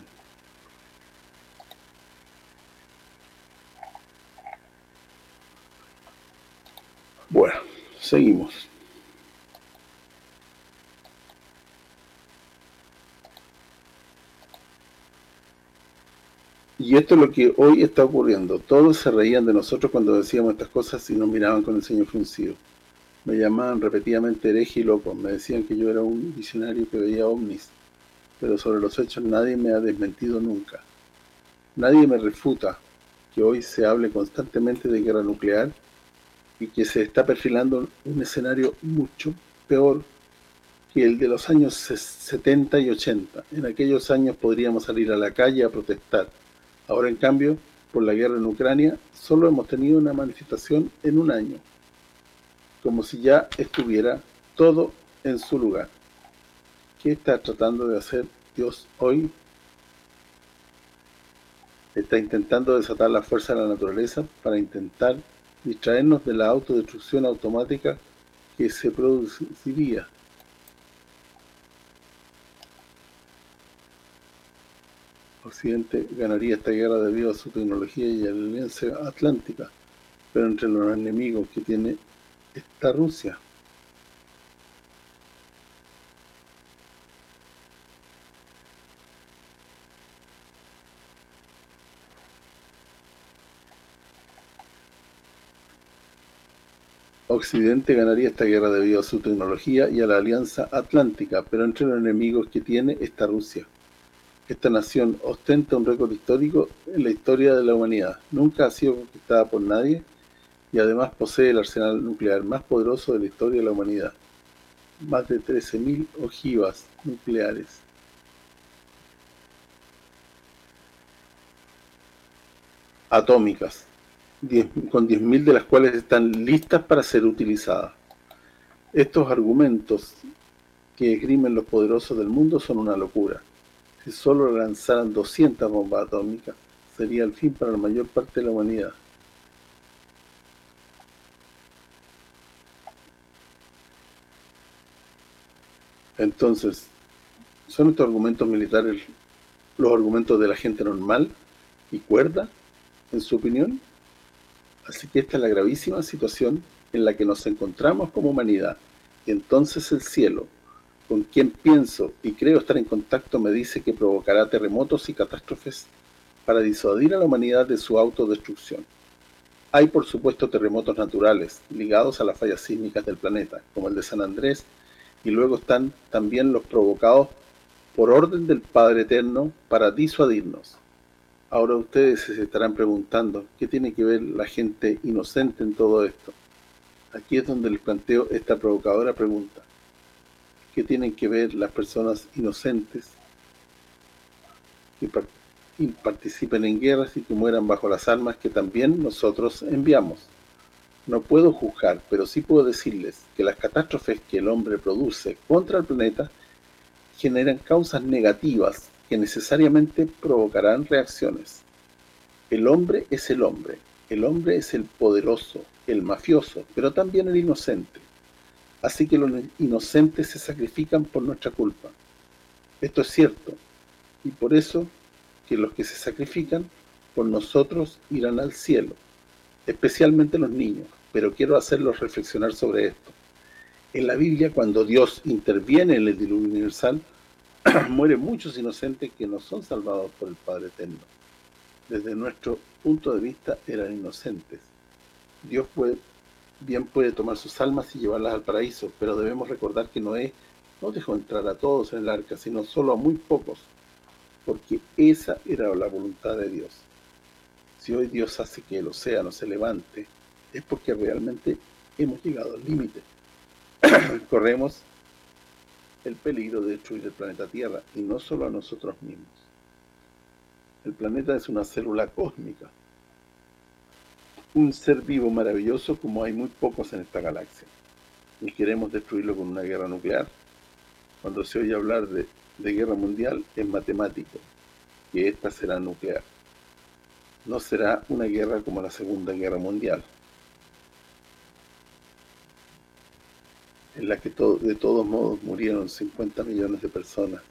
Bueno, seguimos. Y esto es lo que hoy está ocurriendo. Todos se reían de nosotros cuando decíamos estas cosas y nos miraban con el ceño fruncido. Me llamaban repetidamente hereje y loco. Me decían que yo era un visionario que veía ovnis pero sobre los hechos nadie me ha desmentido nunca. Nadie me refuta que hoy se hable constantemente de guerra nuclear y que se está perfilando un escenario mucho peor que el de los años 70 y 80. En aquellos años podríamos salir a la calle a protestar. Ahora, en cambio, por la guerra en Ucrania, solo hemos tenido una manifestación en un año. Como si ya estuviera todo en su lugar. ¿Qué está tratando de hacer Dios hoy? Está intentando desatar la fuerza de la naturaleza para intentar distraernos de la autodestrucción automática que se produciría. Occidente ganaría esta guerra debido a su tecnología y a la alianza atlántica, pero entre los enemigos que tiene está Rusia. Occidente ganaría esta guerra debido a su tecnología y a la alianza atlántica, pero entre los enemigos que tiene está Rusia. Esta nación ostenta un récord histórico en la historia de la humanidad. Nunca ha sido conquistada por nadie y además posee el arsenal nuclear más poderoso de la historia de la humanidad. Más de 13.000 ojivas nucleares. Atómicas con 10.000 de las cuales están listas para ser utilizadas. Estos argumentos que esgrimen los poderosos del mundo son una locura. Si solo lanzaran 200 bombas atómicas, sería el fin para la mayor parte de la humanidad. Entonces, ¿son estos argumentos militares los argumentos de la gente normal y cuerda, en su opinión? Así que esta es la gravísima situación en la que nos encontramos como humanidad. Y entonces el cielo, con quien pienso y creo estar en contacto, me dice que provocará terremotos y catástrofes para disuadir a la humanidad de su autodestrucción. Hay, por supuesto, terremotos naturales ligados a las fallas sísmicas del planeta, como el de San Andrés, y luego están también los provocados por orden del Padre Eterno para disuadirnos. Ahora ustedes se estarán preguntando, ¿qué tiene que ver la gente inocente en todo esto? Aquí es donde les planteo esta provocadora pregunta. ¿Qué tienen que ver las personas inocentes que participen en guerras y que mueran bajo las armas que también nosotros enviamos? No puedo juzgar, pero sí puedo decirles que las catástrofes que el hombre produce contra el planeta generan causas negativas que necesariamente provocarán reacciones. El hombre es el hombre, el hombre es el poderoso, el mafioso, pero también el inocente. Así que los inocentes se sacrifican por nuestra culpa. Esto es cierto, y por eso que los que se sacrifican por nosotros irán al cielo, especialmente los niños, pero quiero hacerlos reflexionar sobre esto. En la Biblia, cuando Dios interviene en el diluvio universal, <clears throat> mueren muchos inocentes que no son salvados por el Padre Eterno. Desde nuestro punto de vista eran inocentes. Dios puede, bien puede tomar sus almas y llevarlas al paraíso, pero debemos recordar que Noé no dejó entrar a todos en el arca, sino solo a muy pocos, porque esa era la voluntad de Dios. Si hoy Dios hace que el océano se levante, es porque realmente hemos llegado al límite. <clears throat> Corremos el peligro de destruir el planeta Tierra, y no solo a nosotros mismos. El planeta es una célula cósmica, un ser vivo maravilloso como hay muy pocos en esta galaxia. Y queremos destruirlo con una guerra nuclear. Cuando se oye hablar de, de guerra mundial, es matemático, que esta será nuclear. No será una guerra como la Segunda Guerra Mundial, en la que de todos modos murieron 50 millones de personas.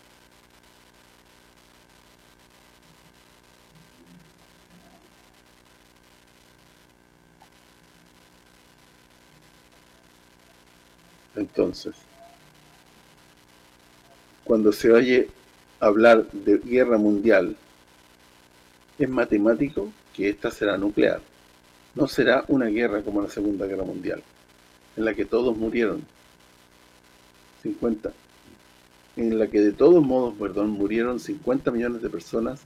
Entonces, cuando se oye hablar de guerra mundial, es matemático que esta será nuclear. No será una guerra como la Segunda Guerra Mundial, en la que todos murieron, 50, en la que de todos modos, perdón, murieron 50 millones de personas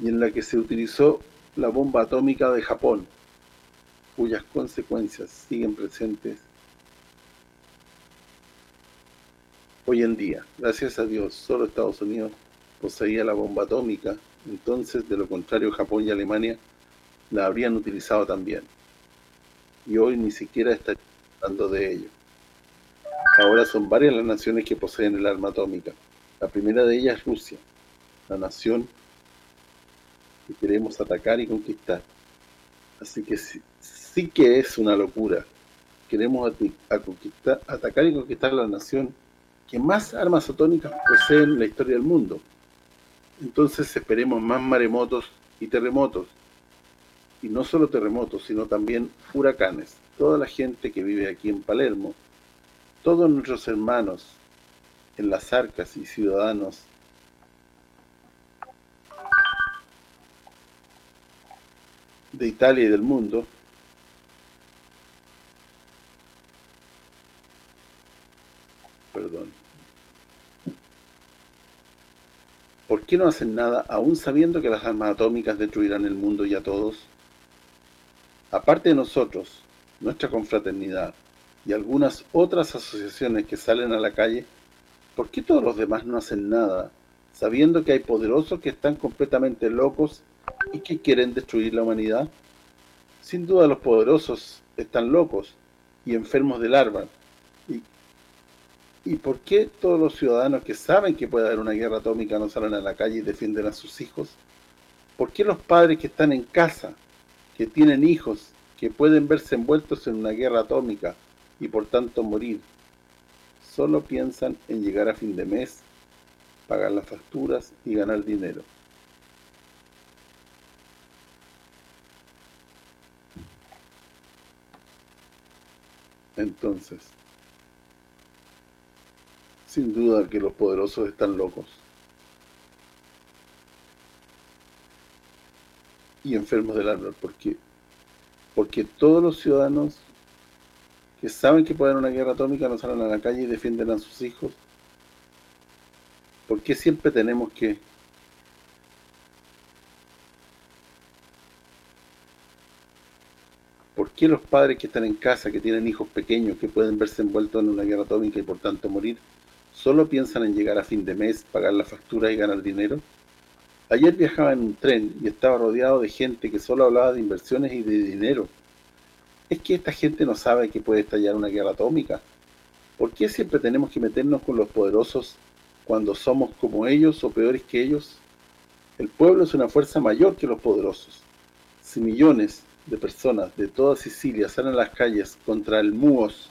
y en la que se utilizó la bomba atómica de Japón, cuyas consecuencias siguen presentes hoy en día. Gracias a Dios, solo Estados Unidos poseía la bomba atómica, entonces, de lo contrario, Japón y Alemania la habrían utilizado también. Y hoy ni siquiera está hablando de ello. Ahora son varias las naciones que poseen el arma atómica. La primera de ellas es Rusia, la nación que queremos atacar y conquistar. Así que sí, que es una locura. Queremos atacar y conquistar la nación que más armas atómicas poseen en la historia del mundo. Entonces esperemos más maremotos y terremotos. Y no solo terremotos, sino también huracanes. Toda la gente que vive aquí en Palermo, todos nuestros hermanos en las arcas y ciudadanos de Italia y del mundo, perdón, qué no hacen nada aún sabiendo que las armas atómicas destruirán el mundo y a todos? Aparte de nosotros, nuestra confraternidad y algunas otras asociaciones que salen a la calle, ¿por qué todos los demás no hacen nada, sabiendo que hay poderosos que están completamente locos y que quieren destruir la humanidad? Sin duda los poderosos están locos y enfermos del larva. ¿Y, ¿Y por qué todos los ciudadanos que saben que puede haber una guerra atómica no salen a la calle y defienden a sus hijos? ¿Por qué los padres que están en casa, que tienen hijos, que pueden verse envueltos en una guerra atómica y por tanto morir, solo piensan en llegar a fin de mes, pagar las facturas y ganar dinero? Entonces, sin duda que los poderosos están locos. Y enfermos del árbol, porque porque todos los ciudadanos que saben que puede haber una guerra atómica no salen a la calle y defienden a sus hijos. ¿Por qué siempre tenemos que ¿Por qué los padres que están en casa, que tienen hijos pequeños, que pueden verse envueltos en una guerra atómica y por tanto morir, solo piensan en llegar a fin de mes, pagar la factura y ganar dinero? Ayer viajaba en un tren y estaba rodeado de gente que solo hablaba de inversiones y de dinero. ¿Es que esta gente no sabe que puede estallar una guerra atómica? ¿Por qué siempre tenemos que meternos con los poderosos cuando somos como ellos o peores que ellos? El pueblo es una fuerza mayor que los poderosos. Si millones de personas de toda Sicilia salen a las calles contra el MUOS,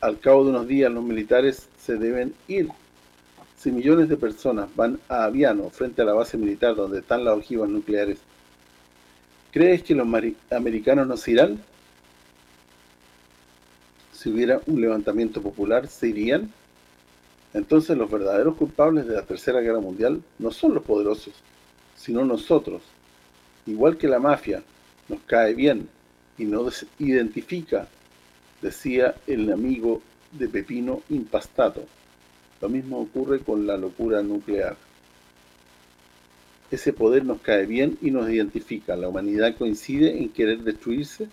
al cabo de unos días los militares se deben ir. Si millones de personas van a Aviano, frente a la base militar donde están las ojivas nucleares, ¿crees que los americanos no se irán? Si hubiera un levantamiento popular, ¿se irían? Entonces los verdaderos culpables de la Tercera Guerra Mundial no son los poderosos, sino nosotros. Igual que la mafia, nos cae bien y nos identifica, decía el amigo de Pepino Impastato. Lo mismo ocurre con la locura nuclear. Ese poder nos cae bien y nos identifica. La humanidad coincide en querer destruirse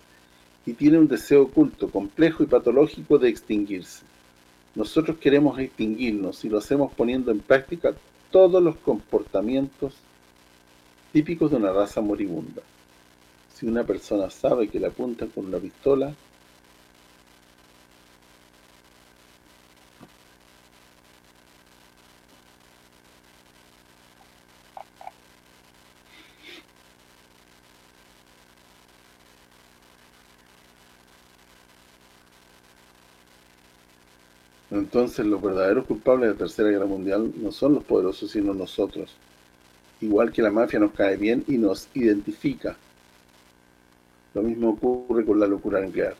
y tiene un deseo oculto, complejo y patológico de extinguirse. Nosotros queremos extinguirnos y lo hacemos poniendo en práctica todos los comportamientos típicos de una raza moribunda. Si una persona sabe que le apuntan con una pistola, Entonces los verdaderos culpables de la Tercera Guerra Mundial no son los poderosos, sino nosotros. Igual que la mafia nos cae bien y nos identifica. Lo mismo ocurre con la locura nuclear.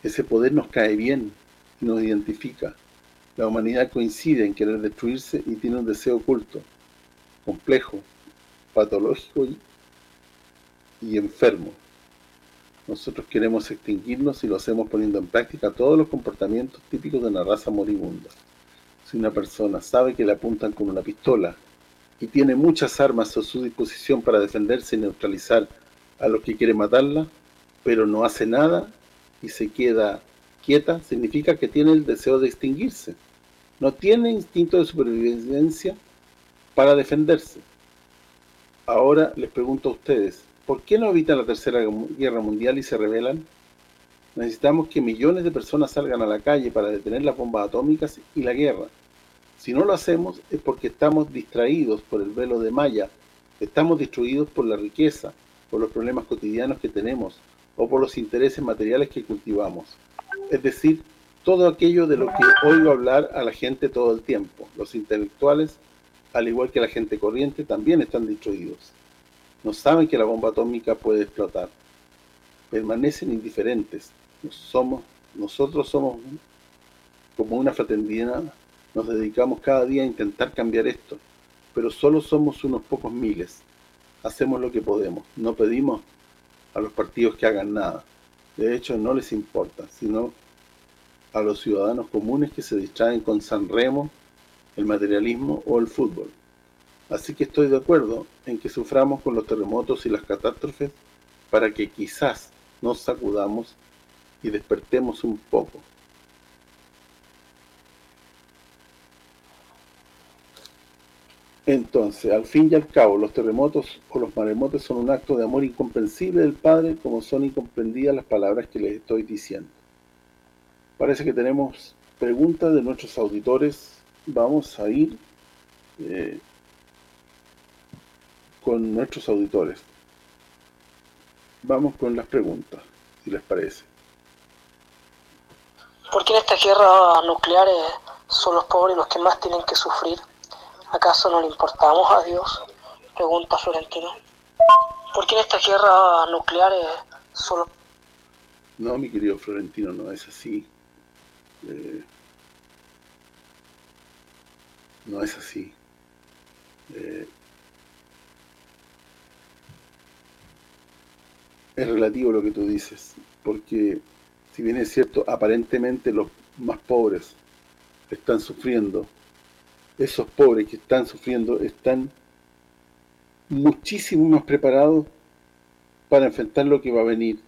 Ese poder nos cae bien y nos identifica. La humanidad coincide en querer destruirse y tiene un deseo oculto, complejo, patológico y, y enfermo. Nosotros queremos extinguirnos y lo hacemos poniendo en práctica todos los comportamientos típicos de una raza moribunda. Si una persona sabe que le apuntan con una pistola y tiene muchas armas a su disposición para defenderse y neutralizar a los que quiere matarla, pero no hace nada y se queda quieta, significa que tiene el deseo de extinguirse. No tiene instinto de supervivencia para defenderse. Ahora les pregunto a ustedes, ¿por qué no evitan la Tercera Guerra Mundial y se rebelan? Necesitamos que millones de personas salgan a la calle para detener las bombas atómicas y la guerra. Si no lo hacemos es porque estamos distraídos por el velo de Maya, estamos destruidos por la riqueza, por los problemas cotidianos que tenemos o por los intereses materiales que cultivamos. Es decir, todo aquello de lo que oigo hablar a la gente todo el tiempo. Los intelectuales, al igual que la gente corriente, también están destruidos. No saben que la bomba atómica puede explotar. Permanecen indiferentes. somos Nosotros somos como una fraternidad, nos dedicamos cada día a intentar cambiar esto, pero solo somos unos pocos miles hacemos lo que podemos, no pedimos a los partidos que hagan nada. De hecho, no les importa, sino a los ciudadanos comunes que se distraen con San Remo, el materialismo o el fútbol. Así que estoy de acuerdo en que suframos con los terremotos y las catástrofes para que quizás nos sacudamos y despertemos un poco. Entonces, al fin y al cabo, los terremotos o los maremotos son un acto de amor incomprensible del Padre, como son incomprendidas las palabras que les estoy diciendo. Parece que tenemos preguntas de nuestros auditores. Vamos a ir eh, con nuestros auditores. Vamos con las preguntas, si les parece. ¿Por qué en esta guerra nuclear son los pobres los que más tienen que sufrir? ¿Acaso no le importamos a Dios? Pregunta Florentino. ¿Por qué en estas guerras nucleares solo...? No, mi querido Florentino, no es así. Eh, no es así. Eh, es relativo lo que tú dices, porque si bien es cierto, aparentemente los más pobres están sufriendo, esos pobres que están sufriendo están muchísimo más preparados para enfrentar lo que va a venir.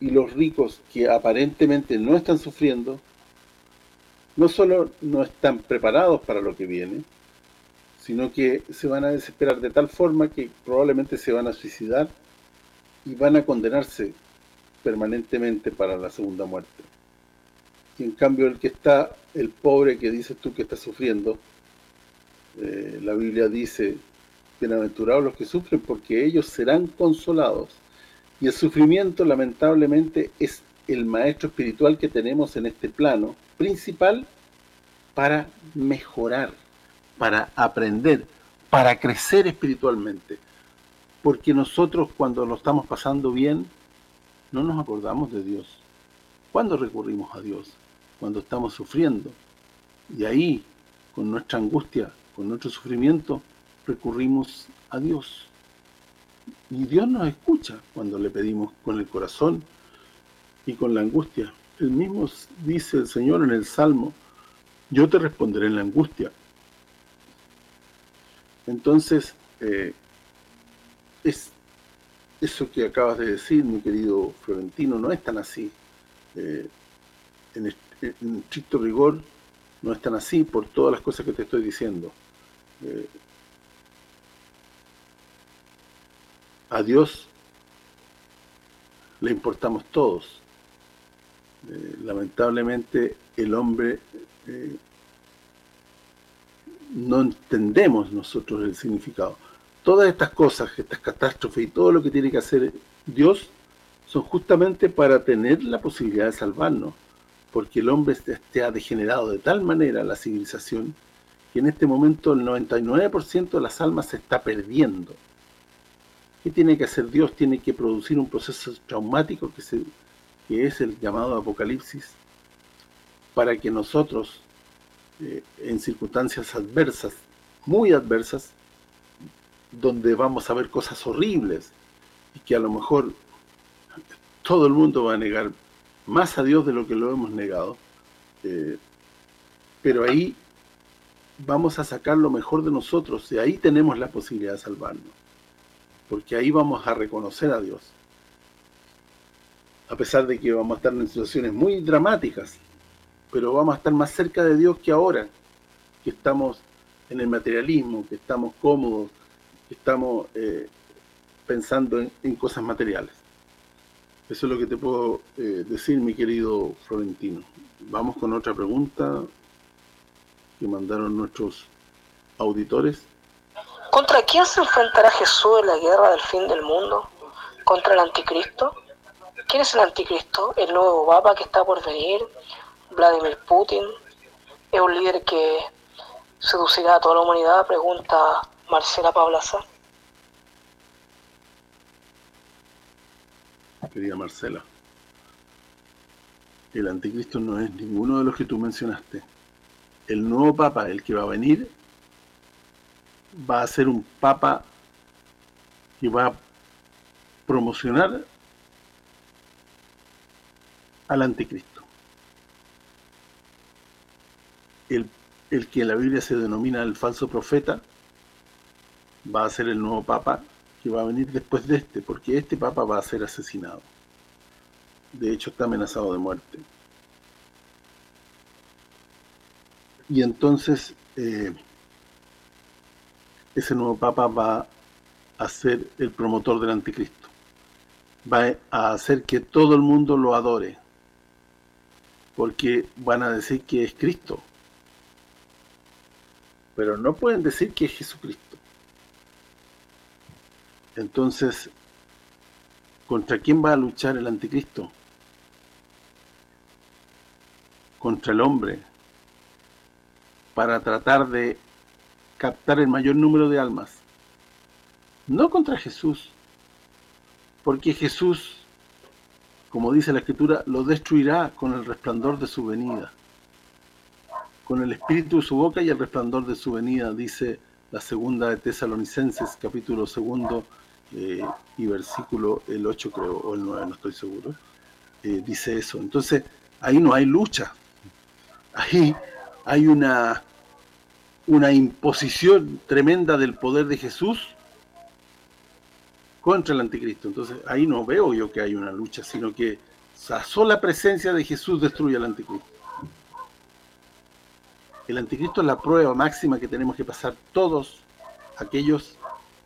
Y los ricos que aparentemente no están sufriendo, no solo no están preparados para lo que viene, sino que se van a desesperar de tal forma que probablemente se van a suicidar y van a condenarse permanentemente para la segunda muerte y en cambio el que está, el pobre que dices tú que está sufriendo, eh, la Biblia dice, bienaventurados los que sufren porque ellos serán consolados. Y el sufrimiento lamentablemente es el maestro espiritual que tenemos en este plano principal para mejorar, para aprender, para crecer espiritualmente. Porque nosotros cuando lo estamos pasando bien, no nos acordamos de Dios. ¿Cuándo recurrimos a Dios? cuando estamos sufriendo. Y ahí, con nuestra angustia, con nuestro sufrimiento, recurrimos a Dios. Y Dios nos escucha cuando le pedimos con el corazón y con la angustia. El mismo dice el Señor en el Salmo, yo te responderé en la angustia. Entonces, eh, es eso que acabas de decir, mi querido Florentino, no es tan así. Eh, en, estricto rigor no es tan así por todas las cosas que te estoy diciendo. Eh, a Dios le importamos todos. Eh, lamentablemente el hombre no entendemos nosotros el significado. Todas estas cosas, estas catástrofes y todo lo que tiene que hacer Dios son justamente para tener la posibilidad de salvarnos porque el hombre ha degenerado de tal manera la civilización que en este momento el 99% de las almas se está perdiendo. ¿Qué tiene que hacer Dios? Tiene que producir un proceso traumático que, se, que es el llamado apocalipsis para que nosotros, eh, en circunstancias adversas, muy adversas, donde vamos a ver cosas horribles y que a lo mejor todo el mundo va a negar más a Dios de lo que lo hemos negado, eh, pero ahí vamos a sacar lo mejor de nosotros y ahí tenemos la posibilidad de salvarnos, porque ahí vamos a reconocer a Dios. A pesar de que vamos a estar en situaciones muy dramáticas, pero vamos a estar más cerca de Dios que ahora, que estamos en el materialismo, que estamos cómodos, estamos eh, pensando en cosas materiales. Eso es lo que te puedo eh, decir, mi querido Florentino. Vamos con otra pregunta que mandaron nuestros auditores. ¿Contra quién se enfrentará Jesús en la guerra del fin del mundo? ¿Contra el anticristo? ¿Quién es el anticristo? ¿El nuevo papa que está por venir? ¿Vladimir Putin? ¿Es un líder que seducirá a toda la humanidad? Pregunta Marcela Pablaza. querida Marcela. El anticristo no es ninguno de los que tú mencionaste. El nuevo papa, el que va a venir, va a ser un papa que va a promocionar al anticristo. El, el que en la Biblia se denomina el falso profeta, va a ser el nuevo papa que va a venir después de este, porque este papa va a ser asesinado. De hecho, está amenazado de muerte. Y entonces, eh, ese nuevo papa va a ser el promotor del anticristo. Va a hacer que todo el mundo lo adore. Porque van a decir que es Cristo. Pero no pueden decir que es Jesucristo. Entonces, ¿contra quién va a luchar el anticristo? Contra el hombre, para tratar de captar el mayor número de almas. No contra Jesús, porque Jesús, como dice la Escritura, lo destruirá con el resplandor de su venida. Con el espíritu de su boca y el resplandor de su venida, dice la segunda de Tesalonicenses, capítulo segundo, eh, y versículo el 8 creo, o el 9, no estoy seguro, eh, dice eso. Entonces, ahí no hay lucha. Ahí hay una una imposición tremenda del poder de Jesús contra el anticristo. Entonces, ahí no veo yo que hay una lucha, sino que la sola presencia de Jesús destruye al anticristo. El anticristo es la prueba máxima que tenemos que pasar todos aquellos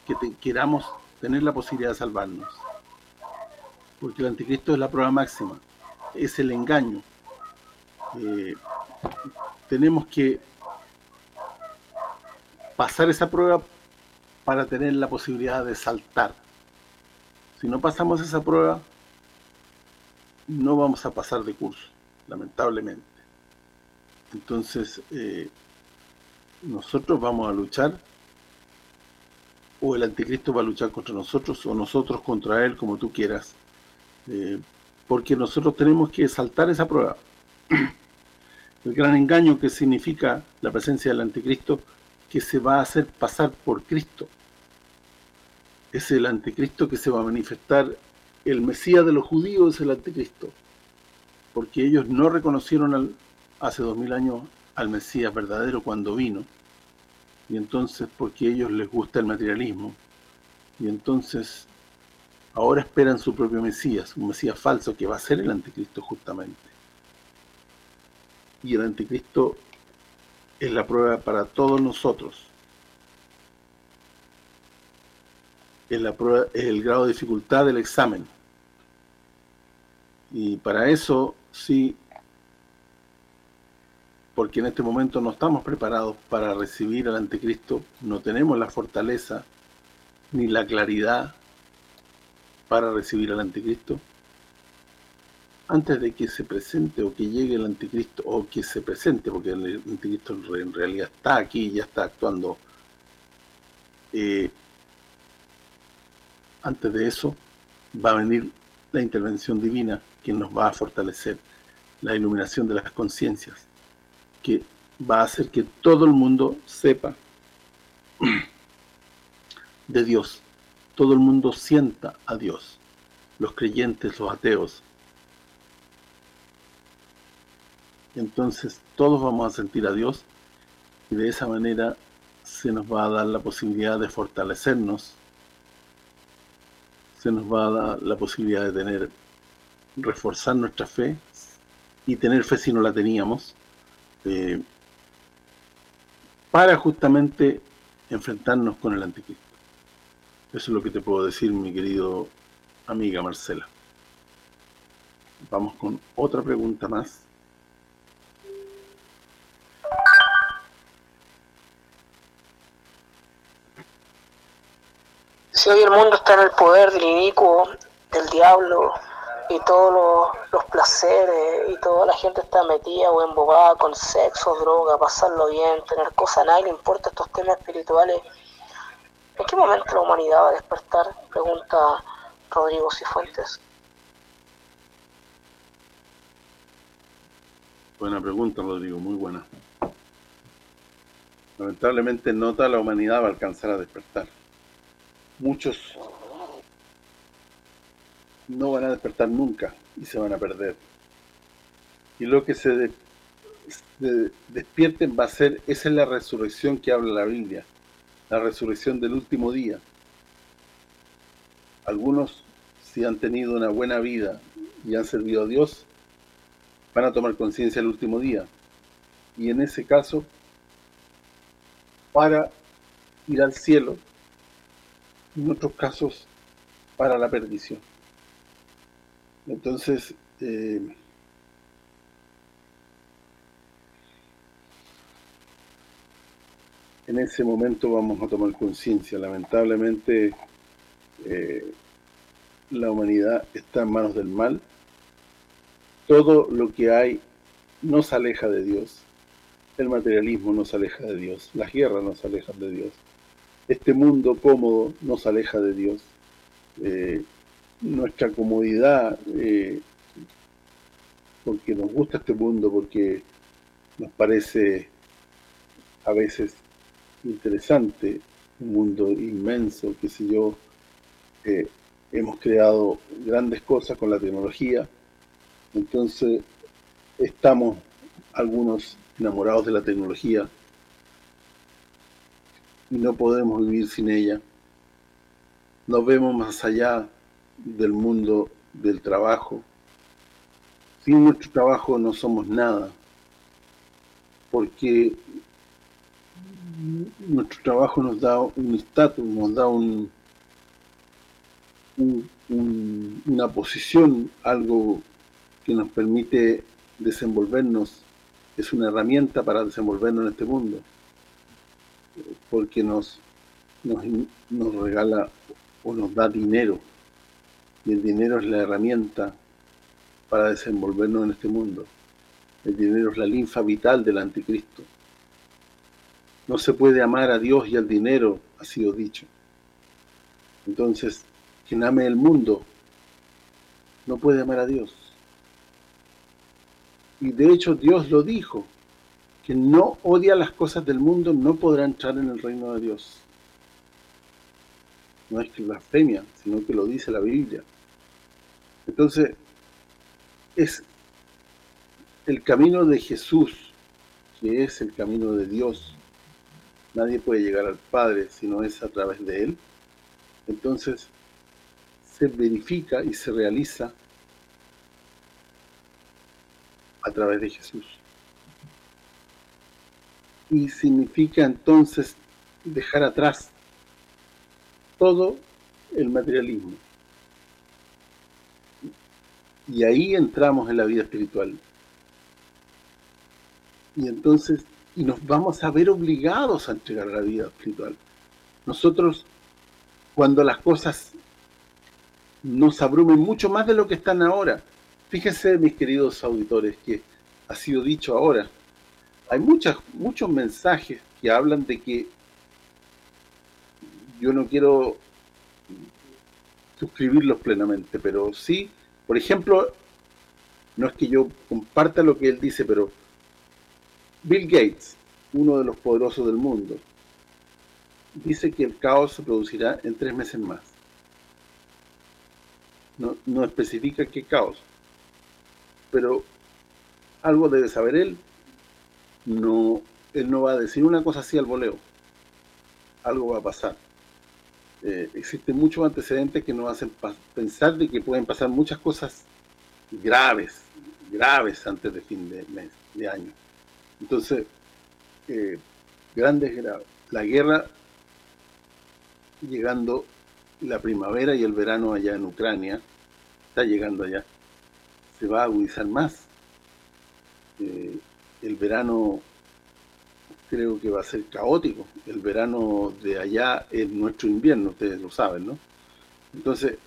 que queramos tener la posibilidad de salvarnos. Porque el anticristo es la prueba máxima, es el engaño. Eh, tenemos que pasar esa prueba para tener la posibilidad de saltar. Si no pasamos esa prueba, no vamos a pasar de curso, lamentablemente. Entonces, eh, nosotros vamos a luchar o el anticristo va a luchar contra nosotros o nosotros contra él, como tú quieras. Eh, porque nosotros tenemos que saltar esa prueba. <clears throat> El gran engaño que significa la presencia del anticristo que se va a hacer pasar por Cristo. Es el anticristo que se va a manifestar. El Mesías de los judíos es el anticristo. Porque ellos no reconocieron hace dos mil años al Mesías verdadero cuando vino y entonces porque a ellos les gusta el materialismo y entonces ahora esperan su propio Mesías, un Mesías falso que va a ser el anticristo justamente. Y el anticristo es la prueba para todos nosotros. Es la prueba es el grado de dificultad del examen. Y para eso sí porque en este momento no estamos preparados para recibir al anticristo, no tenemos la fortaleza ni la claridad para recibir al anticristo, antes de que se presente o que llegue el anticristo, o que se presente, porque el anticristo en realidad está aquí, ya está actuando, eh, antes de eso va a venir la intervención divina que nos va a fortalecer la iluminación de las conciencias que va a hacer que todo el mundo sepa de Dios. Todo el mundo sienta a Dios. Los creyentes, los ateos. Entonces todos vamos a sentir a Dios y de esa manera se nos va a dar la posibilidad de fortalecernos. Se nos va a dar la posibilidad de tener reforzar nuestra fe y tener fe si no la teníamos eh, para justamente enfrentarnos con el anticristo. Eso es lo que te puedo decir, mi querido amiga Marcela. Vamos con otra pregunta más. Si hoy el mundo está en el poder del inicuo, del diablo, y todos los, placeres y toda la gente está metida o embobada con sexo, droga, pasarlo bien, tener cosas, a nadie le importa estos temas espirituales. ¿En qué momento la humanidad va a despertar? Pregunta Rodrigo Cifuentes. Buena pregunta, Rodrigo, muy buena. Lamentablemente no toda la humanidad va a alcanzar a despertar. Muchos no van a despertar nunca y se van a perder. Y lo que se despierten va a ser, esa es la resurrección que habla la Biblia, la resurrección del último día. Algunos, si han tenido una buena vida y han servido a Dios, van a tomar conciencia el último día. Y en ese caso, para ir al cielo, en otros casos, para la perdición. Entonces, eh, en ese momento vamos a tomar conciencia. Lamentablemente, eh, la humanidad está en manos del mal. Todo lo que hay nos aleja de Dios. El materialismo nos aleja de Dios. Las guerras nos alejan de Dios. Este mundo cómodo nos aleja de Dios. Eh, nuestra comodidad, eh, porque nos gusta este mundo, porque nos parece a veces interesante, un mundo inmenso, qué sé yo, eh, hemos creado grandes cosas con la tecnología, entonces estamos algunos enamorados de la tecnología y no podemos vivir sin ella. Nos vemos más allá del mundo del trabajo. Sin nuestro trabajo no somos nada, porque nuestro trabajo nos da un estatus, nos da un, una posición, algo que nos permite desenvolvernos, es una herramienta para desenvolvernos en este mundo, porque nos, nos, nos regala o nos da dinero, y el dinero es la herramienta para desenvolvernos en este mundo. El dinero es la linfa vital del anticristo. No se puede amar a Dios y al dinero, ha sido dicho. Entonces, quien ame el mundo no puede amar a Dios. Y de hecho Dios lo dijo, que no odia las cosas del mundo no podrá entrar en el reino de Dios. No es que blasfemia, sino que lo dice la Biblia. Entonces, es el camino de Jesús, que es el camino de Dios. Nadie puede llegar al Padre si no es a través de Él. Entonces, se verifica y se realiza a través de Jesús. Y significa entonces dejar atrás todo el materialismo. Y ahí entramos en la vida espiritual. Y entonces, y nos vamos a ver obligados a entregar la vida espiritual. Nosotros, cuando las cosas nos abrumen mucho más de lo que están ahora. Fíjense, mis queridos auditores, que ha sido dicho ahora. Hay muchas, muchos mensajes que hablan de que yo no quiero suscribirlos plenamente, pero sí, por ejemplo, no es que yo comparta lo que él dice, pero Bill Gates, uno de los poderosos del mundo, dice que el caos se producirá en tres meses más no, especifica qué caos. Pero algo debe saber él. No, él no va a decir una cosa así al voleo. Algo va a pasar. Eh, existen muchos antecedentes que nos hacen pensar de que pueden pasar muchas cosas graves, graves antes de fin de mes, de año. Entonces, eh, grandes graves. La guerra llegando la primavera y el verano allá en Ucrania, está llegando allá, se va a agudizar más. Eh, el verano creo que va a ser caótico. El verano de allá es nuestro invierno, ustedes lo saben, ¿no? Entonces,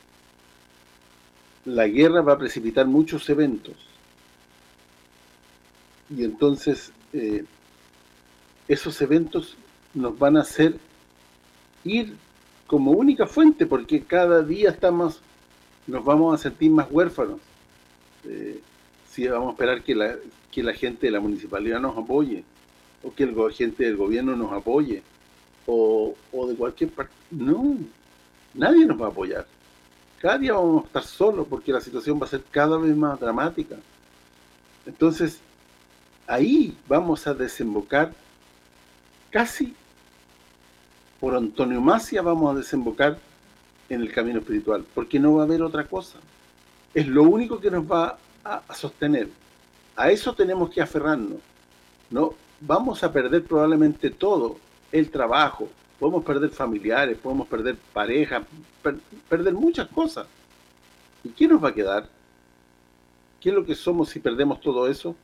la guerra va a precipitar muchos eventos. Y entonces, eh, esos eventos nos van a hacer ir como única fuente, porque cada día estamos, nos vamos a sentir más huérfanos. Eh, si vamos a esperar que la, que la gente de la municipalidad nos apoye, o que el gente del gobierno nos apoye, o, de cualquier parte. No, nadie nos va a apoyar. Cada día vamos a estar solos porque la situación va a ser cada vez más dramática. Entonces, ahí vamos a desembocar casi por antonomasia vamos a desembocar en el camino espiritual, porque no va a haber otra cosa. Es lo único que nos va a, a sostener. A eso tenemos que aferrarnos. No vamos a perder probablemente todo, el trabajo, podemos perder familiares, podemos perder pareja, perder muchas cosas. ¿Y qué nos va a quedar? ¿Qué es lo que somos si perdemos todo eso?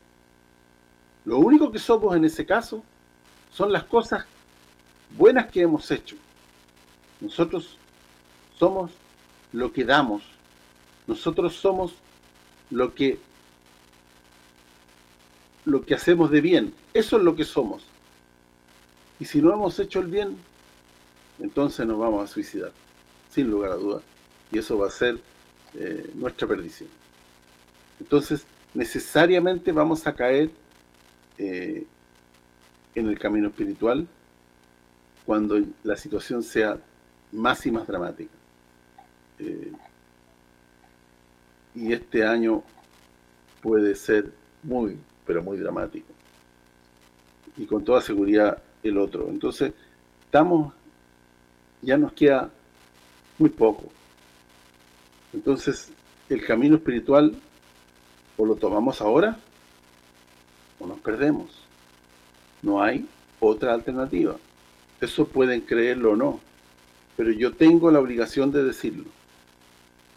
Lo único que somos en ese caso son las cosas buenas que hemos hecho. Nosotros somos lo que damos. Nosotros somos lo que lo que hacemos de bien. Eso es lo que somos. Y si no hemos hecho el bien, entonces nos vamos a suicidar, sin lugar a dudas. Y eso va a ser eh, nuestra perdición. Entonces, necesariamente vamos a caer eh, en el camino espiritual cuando la situación sea más y más dramática. Eh, y este año puede ser muy, pero muy dramático. Y con toda seguridad el otro. Entonces, estamos, ya nos queda muy poco. Entonces, el camino espiritual o lo tomamos ahora o nos perdemos. No hay otra alternativa. Eso pueden creerlo o no, pero yo tengo la obligación de decirlo.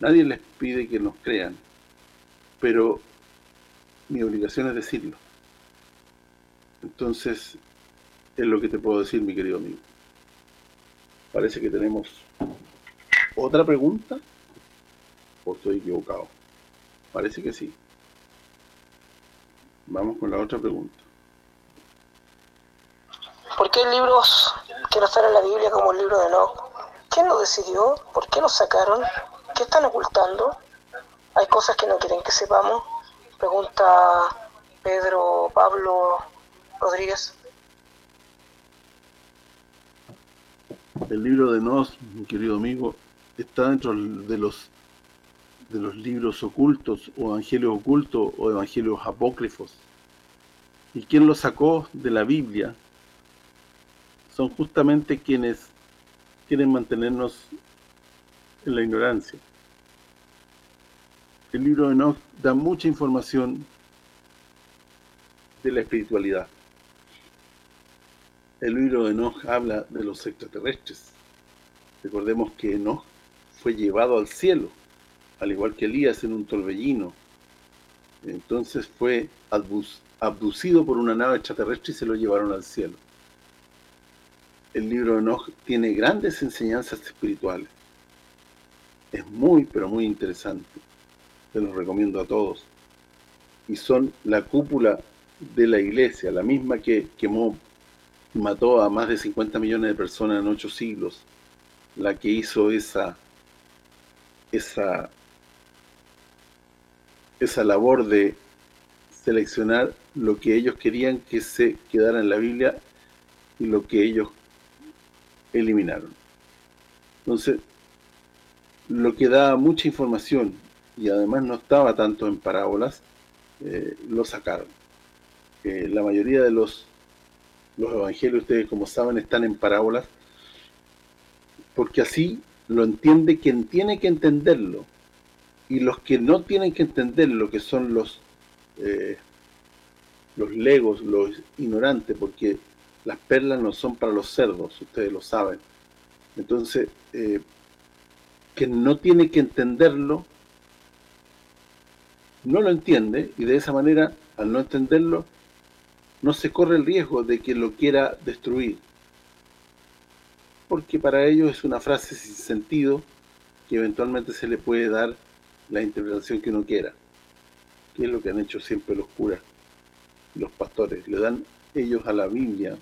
Nadie les pide que nos crean, pero mi obligación es decirlo. Entonces, es lo que te puedo decir, mi querido amigo. Parece que tenemos otra pregunta, o estoy equivocado. Parece que sí. Vamos con la otra pregunta. ¿Por qué libros que no están en la Biblia como el libro de Enoch? ¿Quién lo decidió? ¿Por qué lo sacaron? ¿Qué están ocultando? ¿Hay cosas que no quieren que sepamos? Pregunta Pedro Pablo Rodríguez. El libro de Nos, mi querido amigo, está dentro de los de los libros ocultos o evangelios ocultos o evangelios apócrifos. ¿Y quién lo sacó de la Biblia? Son justamente quienes quieren mantenernos en la ignorancia. El libro de Enoch da mucha información de la espiritualidad. El libro de Enoch habla de los extraterrestres. Recordemos que Enoch fue llevado al cielo, al igual que Elías en un torbellino. Entonces fue abducido por una nave extraterrestre y se lo llevaron al cielo. El libro de Enoch tiene grandes enseñanzas espirituales. Es muy, pero muy interesante. Se los recomiendo a todos. Y son la cúpula de la iglesia, la misma que quemó mató a más de 50 millones de personas en ocho siglos, la que hizo esa esa esa labor de seleccionar lo que ellos querían que se quedara en la Biblia y lo que ellos eliminaron. Entonces, lo que da mucha información y además no estaba tanto en parábolas, eh, lo sacaron. Eh, la mayoría de los los evangelios, ustedes como saben, están en parábolas, porque así lo entiende quien tiene que entenderlo, y los que no tienen que entenderlo, que son los eh, los legos, los ignorantes, porque las perlas no son para los cerdos, ustedes lo saben. Entonces, eh, que no tiene que entenderlo, no lo entiende, y de esa manera, al no entenderlo, no se corre el riesgo de que lo quiera destruir. Porque para ellos es una frase sin sentido que eventualmente se le puede dar la interpretación que uno quiera. Que es lo que han hecho siempre los curas, los pastores. Le dan ellos a la Biblia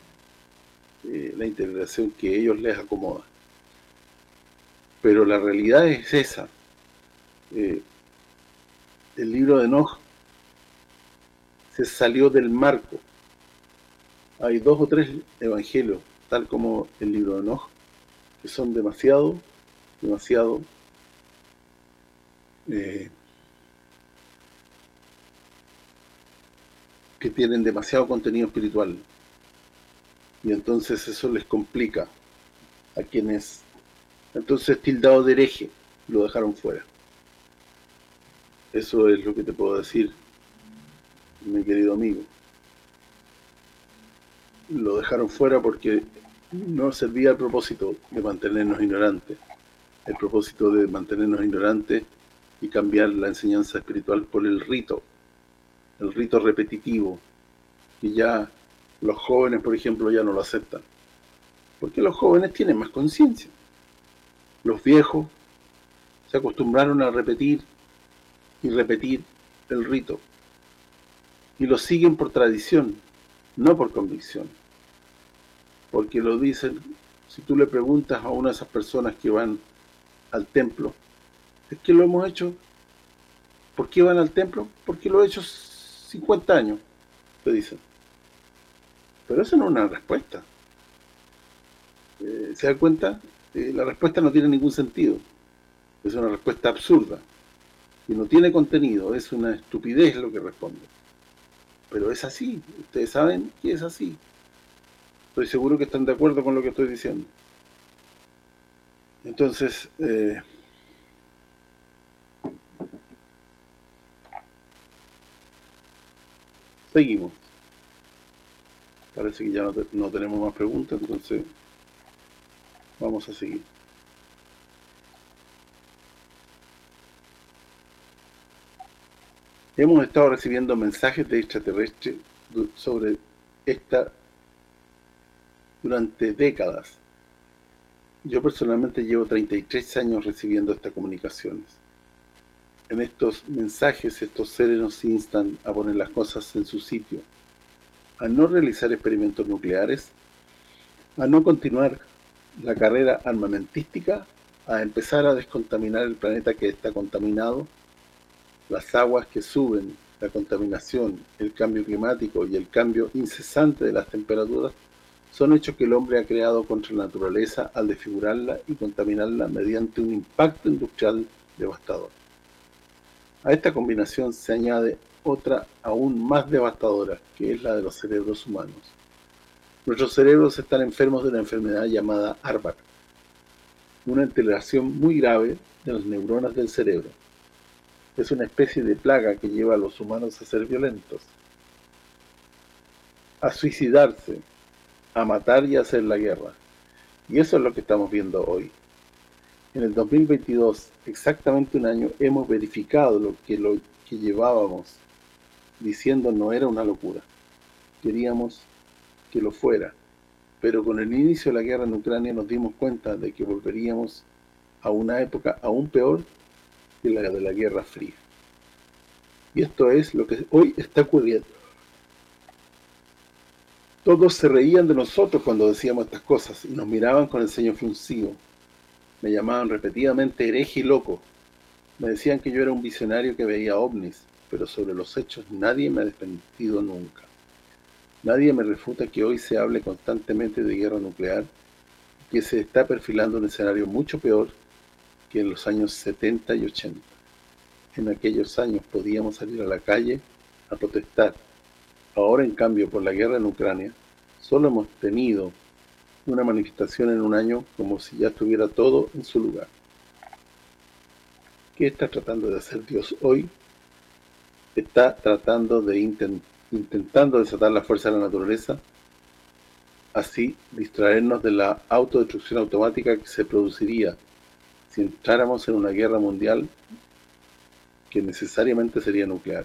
eh, la interpretación que ellos les acomoda. Pero la realidad es esa. Eh, el libro de Enoch se salió del marco hay dos o tres evangelios, tal como el libro de Enoch, que son demasiado, demasiado eh, que tienen demasiado contenido espiritual. Y entonces eso les complica a quienes... Entonces tildado de hereje, lo dejaron fuera. Eso es lo que te puedo decir, mi querido amigo. Lo dejaron fuera porque no servía el propósito de mantenernos ignorantes. El propósito de mantenernos ignorantes y cambiar la enseñanza espiritual por el rito, el rito repetitivo, que ya los jóvenes, por ejemplo, ya no lo aceptan. Porque los jóvenes tienen más conciencia. Los viejos se acostumbraron a repetir y repetir el rito. Y lo siguen por tradición, no por convicción. Porque lo dicen, si tú le preguntas a una de esas personas que van al templo, es que lo hemos hecho, ¿por qué van al templo? Porque lo he hecho 50 años, te dicen. Pero eso no es una respuesta. Eh, ¿Se da cuenta? Eh, la respuesta no tiene ningún sentido. Es una respuesta absurda. Y no tiene contenido, es una estupidez lo que responde. Pero es así, ustedes saben que es así. Estoy seguro que están de acuerdo con lo que estoy diciendo. Entonces, eh, seguimos. Parece que ya no, tenemos más preguntas, entonces vamos a seguir. Hemos estado recibiendo mensajes de extraterrestres sobre esta durante décadas. Yo personalmente llevo 33 años recibiendo estas comunicaciones. En estos mensajes, estos seres nos instan a poner las cosas en su sitio, a no realizar experimentos nucleares, a no continuar la carrera armamentística, a empezar a descontaminar el planeta que está contaminado, las aguas que suben, la contaminación, el cambio climático y el cambio incesante de las temperaturas son hechos que el hombre ha creado contra la naturaleza al desfigurarla y contaminarla mediante un impacto industrial devastador. A esta combinación se añade otra aún más devastadora, que es la de los cerebros humanos. Nuestros cerebros están enfermos de una enfermedad llamada ARBAC, una alteración muy grave de las neuronas del cerebro, es una especie de plaga que lleva a los humanos a ser violentos, a suicidarse, a matar y a hacer la guerra. Y eso es lo que estamos viendo hoy. En el 2022, exactamente un año, hemos verificado lo que lo que llevábamos diciendo no era una locura. Queríamos que lo fuera. Pero con el inicio de la guerra en Ucrania nos dimos cuenta de que volveríamos a una época aún peor que la de la Guerra Fría. Y esto es lo que hoy está ocurriendo. Todos se reían de nosotros cuando decíamos estas cosas y nos miraban con el ceño fruncido. Me llamaban repetidamente hereje y loco. Me decían que yo era un visionario que veía ovnis, pero sobre los hechos nadie me ha desmentido nunca. Nadie me refuta que hoy se hable constantemente de guerra nuclear que se está perfilando un escenario mucho peor que en los años 70 y 80. En aquellos años podíamos salir a la calle a protestar. Ahora, en cambio, por la guerra en Ucrania, solo hemos tenido una manifestación en un año como si ya estuviera todo en su lugar. ¿Qué está tratando de hacer Dios hoy? Está tratando de intentando desatar la fuerza de la naturaleza, así distraernos de la autodestrucción automática que se produciría si entráramos en una guerra mundial que necesariamente sería nuclear.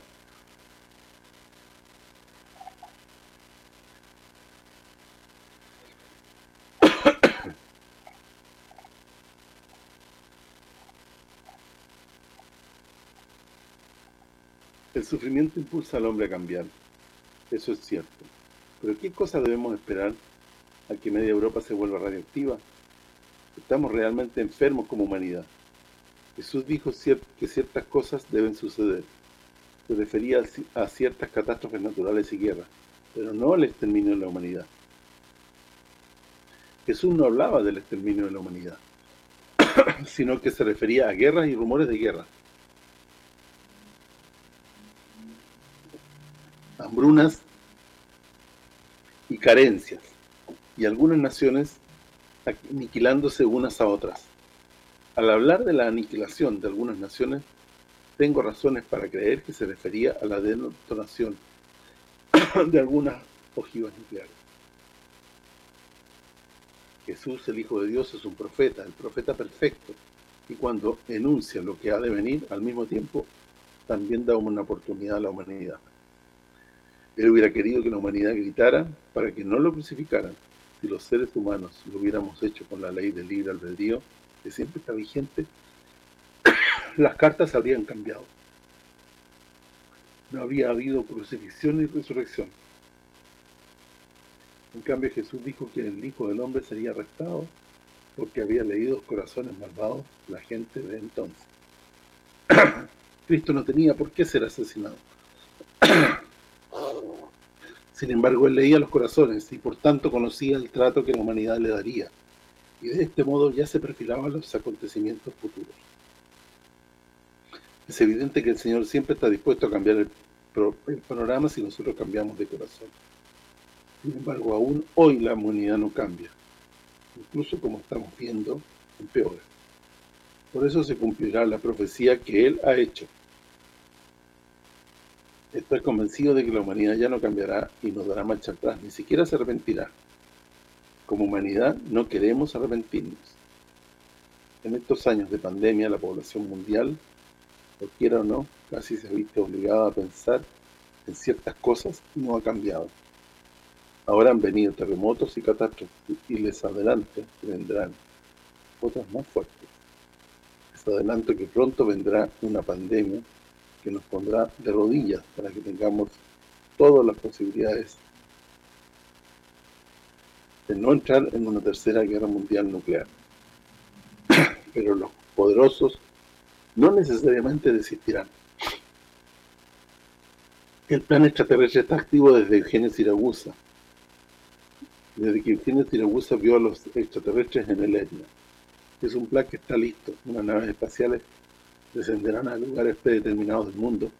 <coughs> El sufrimiento impulsa al hombre a cambiar, eso es cierto. Pero ¿qué cosa debemos esperar a que media Europa se vuelva radioactiva? Estamos realmente enfermos como humanidad. Jesús dijo que ciertas cosas deben suceder. Se refería a ciertas catástrofes naturales y guerras, pero no al exterminio de la humanidad. Jesús no hablaba del exterminio de la humanidad, <coughs> sino que se refería a guerras y rumores de guerra. hambrunas y carencias, y algunas naciones aniquilándose unas a otras. Al hablar de la aniquilación de algunas naciones, tengo razones para creer que se refería a la detonación <coughs> de algunas ojivas nucleares. Jesús, el Hijo de Dios, es un profeta, el profeta perfecto, y cuando enuncia lo que ha de venir, al mismo tiempo, también da una oportunidad a la humanidad. Él hubiera querido que la humanidad gritara para que no lo crucificaran. Si los seres humanos lo hubiéramos hecho con la ley del libre albedrío, que siempre está vigente, <coughs> las cartas habrían cambiado. No había habido crucifixión ni resurrección. En cambio Jesús dijo que el Hijo del Hombre sería arrestado porque había leído corazones malvados la gente de entonces. <coughs> Cristo no tenía por qué ser asesinado. <coughs> Sin embargo, él leía los corazones y por tanto conocía el trato que la humanidad le daría. Y de este modo ya se perfilaban los acontecimientos futuros. Es evidente que el Señor siempre está dispuesto a cambiar el, panorama si nosotros cambiamos de corazón. Sin embargo, aún hoy la humanidad no cambia. Incluso como estamos viendo, empeora. Por eso se cumplirá la profecía que Él ha hecho. Estoy convencido de que la humanidad ya no cambiará y nos dará marcha atrás, ni siquiera se arrepentirá. Como humanidad no queremos arrepentirnos. En estos años de pandemia, la población mundial, por quiera o no, casi se ha visto obligada a pensar en ciertas cosas y no ha cambiado. Ahora han venido terremotos y catástrofes y les adelanto que vendrán otras más fuertes adelanto que pronto vendrá una pandemia que nos pondrá de rodillas para que tengamos todas las posibilidades de no entrar en una tercera guerra mundial nuclear. <clears throat> Pero los poderosos no necesariamente desistirán. El plan extraterrestre está activo desde Eugenio Siragusa, desde que Eugenio Siragusa vio a los extraterrestres en el Etna es un plan que está listo. Unas naves espaciales descenderán a lugares predeterminados del mundo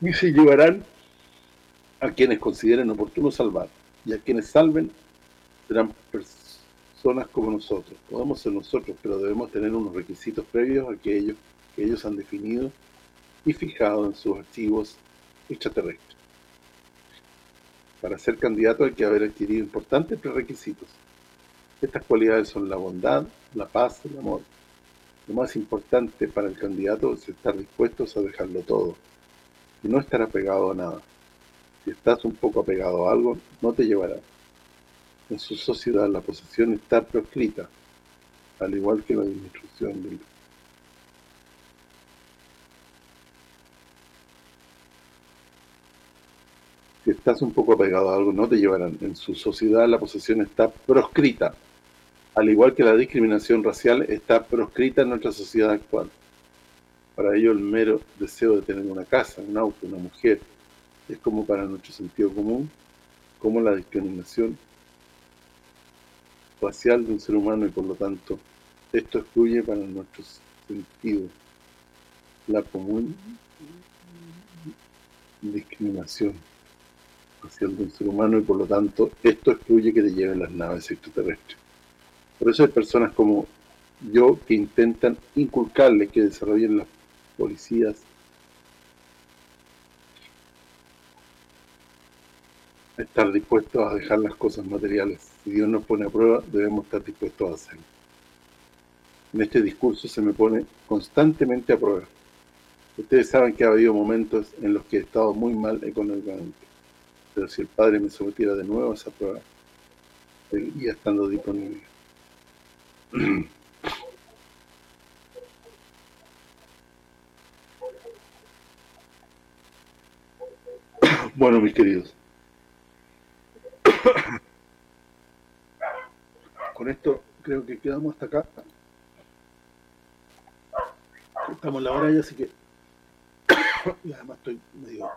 y se llevarán a quienes consideren oportuno salvar y a quienes salven serán personas como nosotros. Podemos ser nosotros, pero debemos tener unos requisitos previos a aquellos que ellos han definido y fijado en sus archivos extraterrestres. Para ser candidato hay que haber adquirido importantes prerequisitos. Estas cualidades son la bondad, la paz, el amor. Lo más importante para el candidato es estar dispuestos a dejarlo todo y no estar apegado a nada. Si estás un poco apegado a algo, no te llevará. En su sociedad la posesión está proscrita, al igual que la destrucción del si estás un poco apegado a algo, no te llevarán. En su sociedad la posesión está proscrita, al igual que la discriminación racial, está proscrita en nuestra sociedad actual. Para ello el mero deseo de tener una casa, un auto, una mujer, es como para nuestro sentido común, como la discriminación racial de un ser humano y por lo tanto esto excluye para nuestro sentido la común discriminación racial de un ser humano y por lo tanto esto excluye que te lleven las naves extraterrestres. Por eso hay personas como yo que intentan inculcarles que desarrollen las policías estar dispuestos a dejar las cosas materiales. Si Dios nos pone a prueba, debemos estar dispuestos a hacerlo. En este discurso se me pone constantemente a prueba. Ustedes saben que ha habido momentos en los que he estado muy mal económicamente. Pero si el Padre me sometiera de nuevo a esa prueba, seguiría estando disponible. <clears throat> Bueno, mis queridos. <coughs> Con esto creo que quedamos hasta acá. Estamos en la hora ya, así que... <coughs> y además estoy medio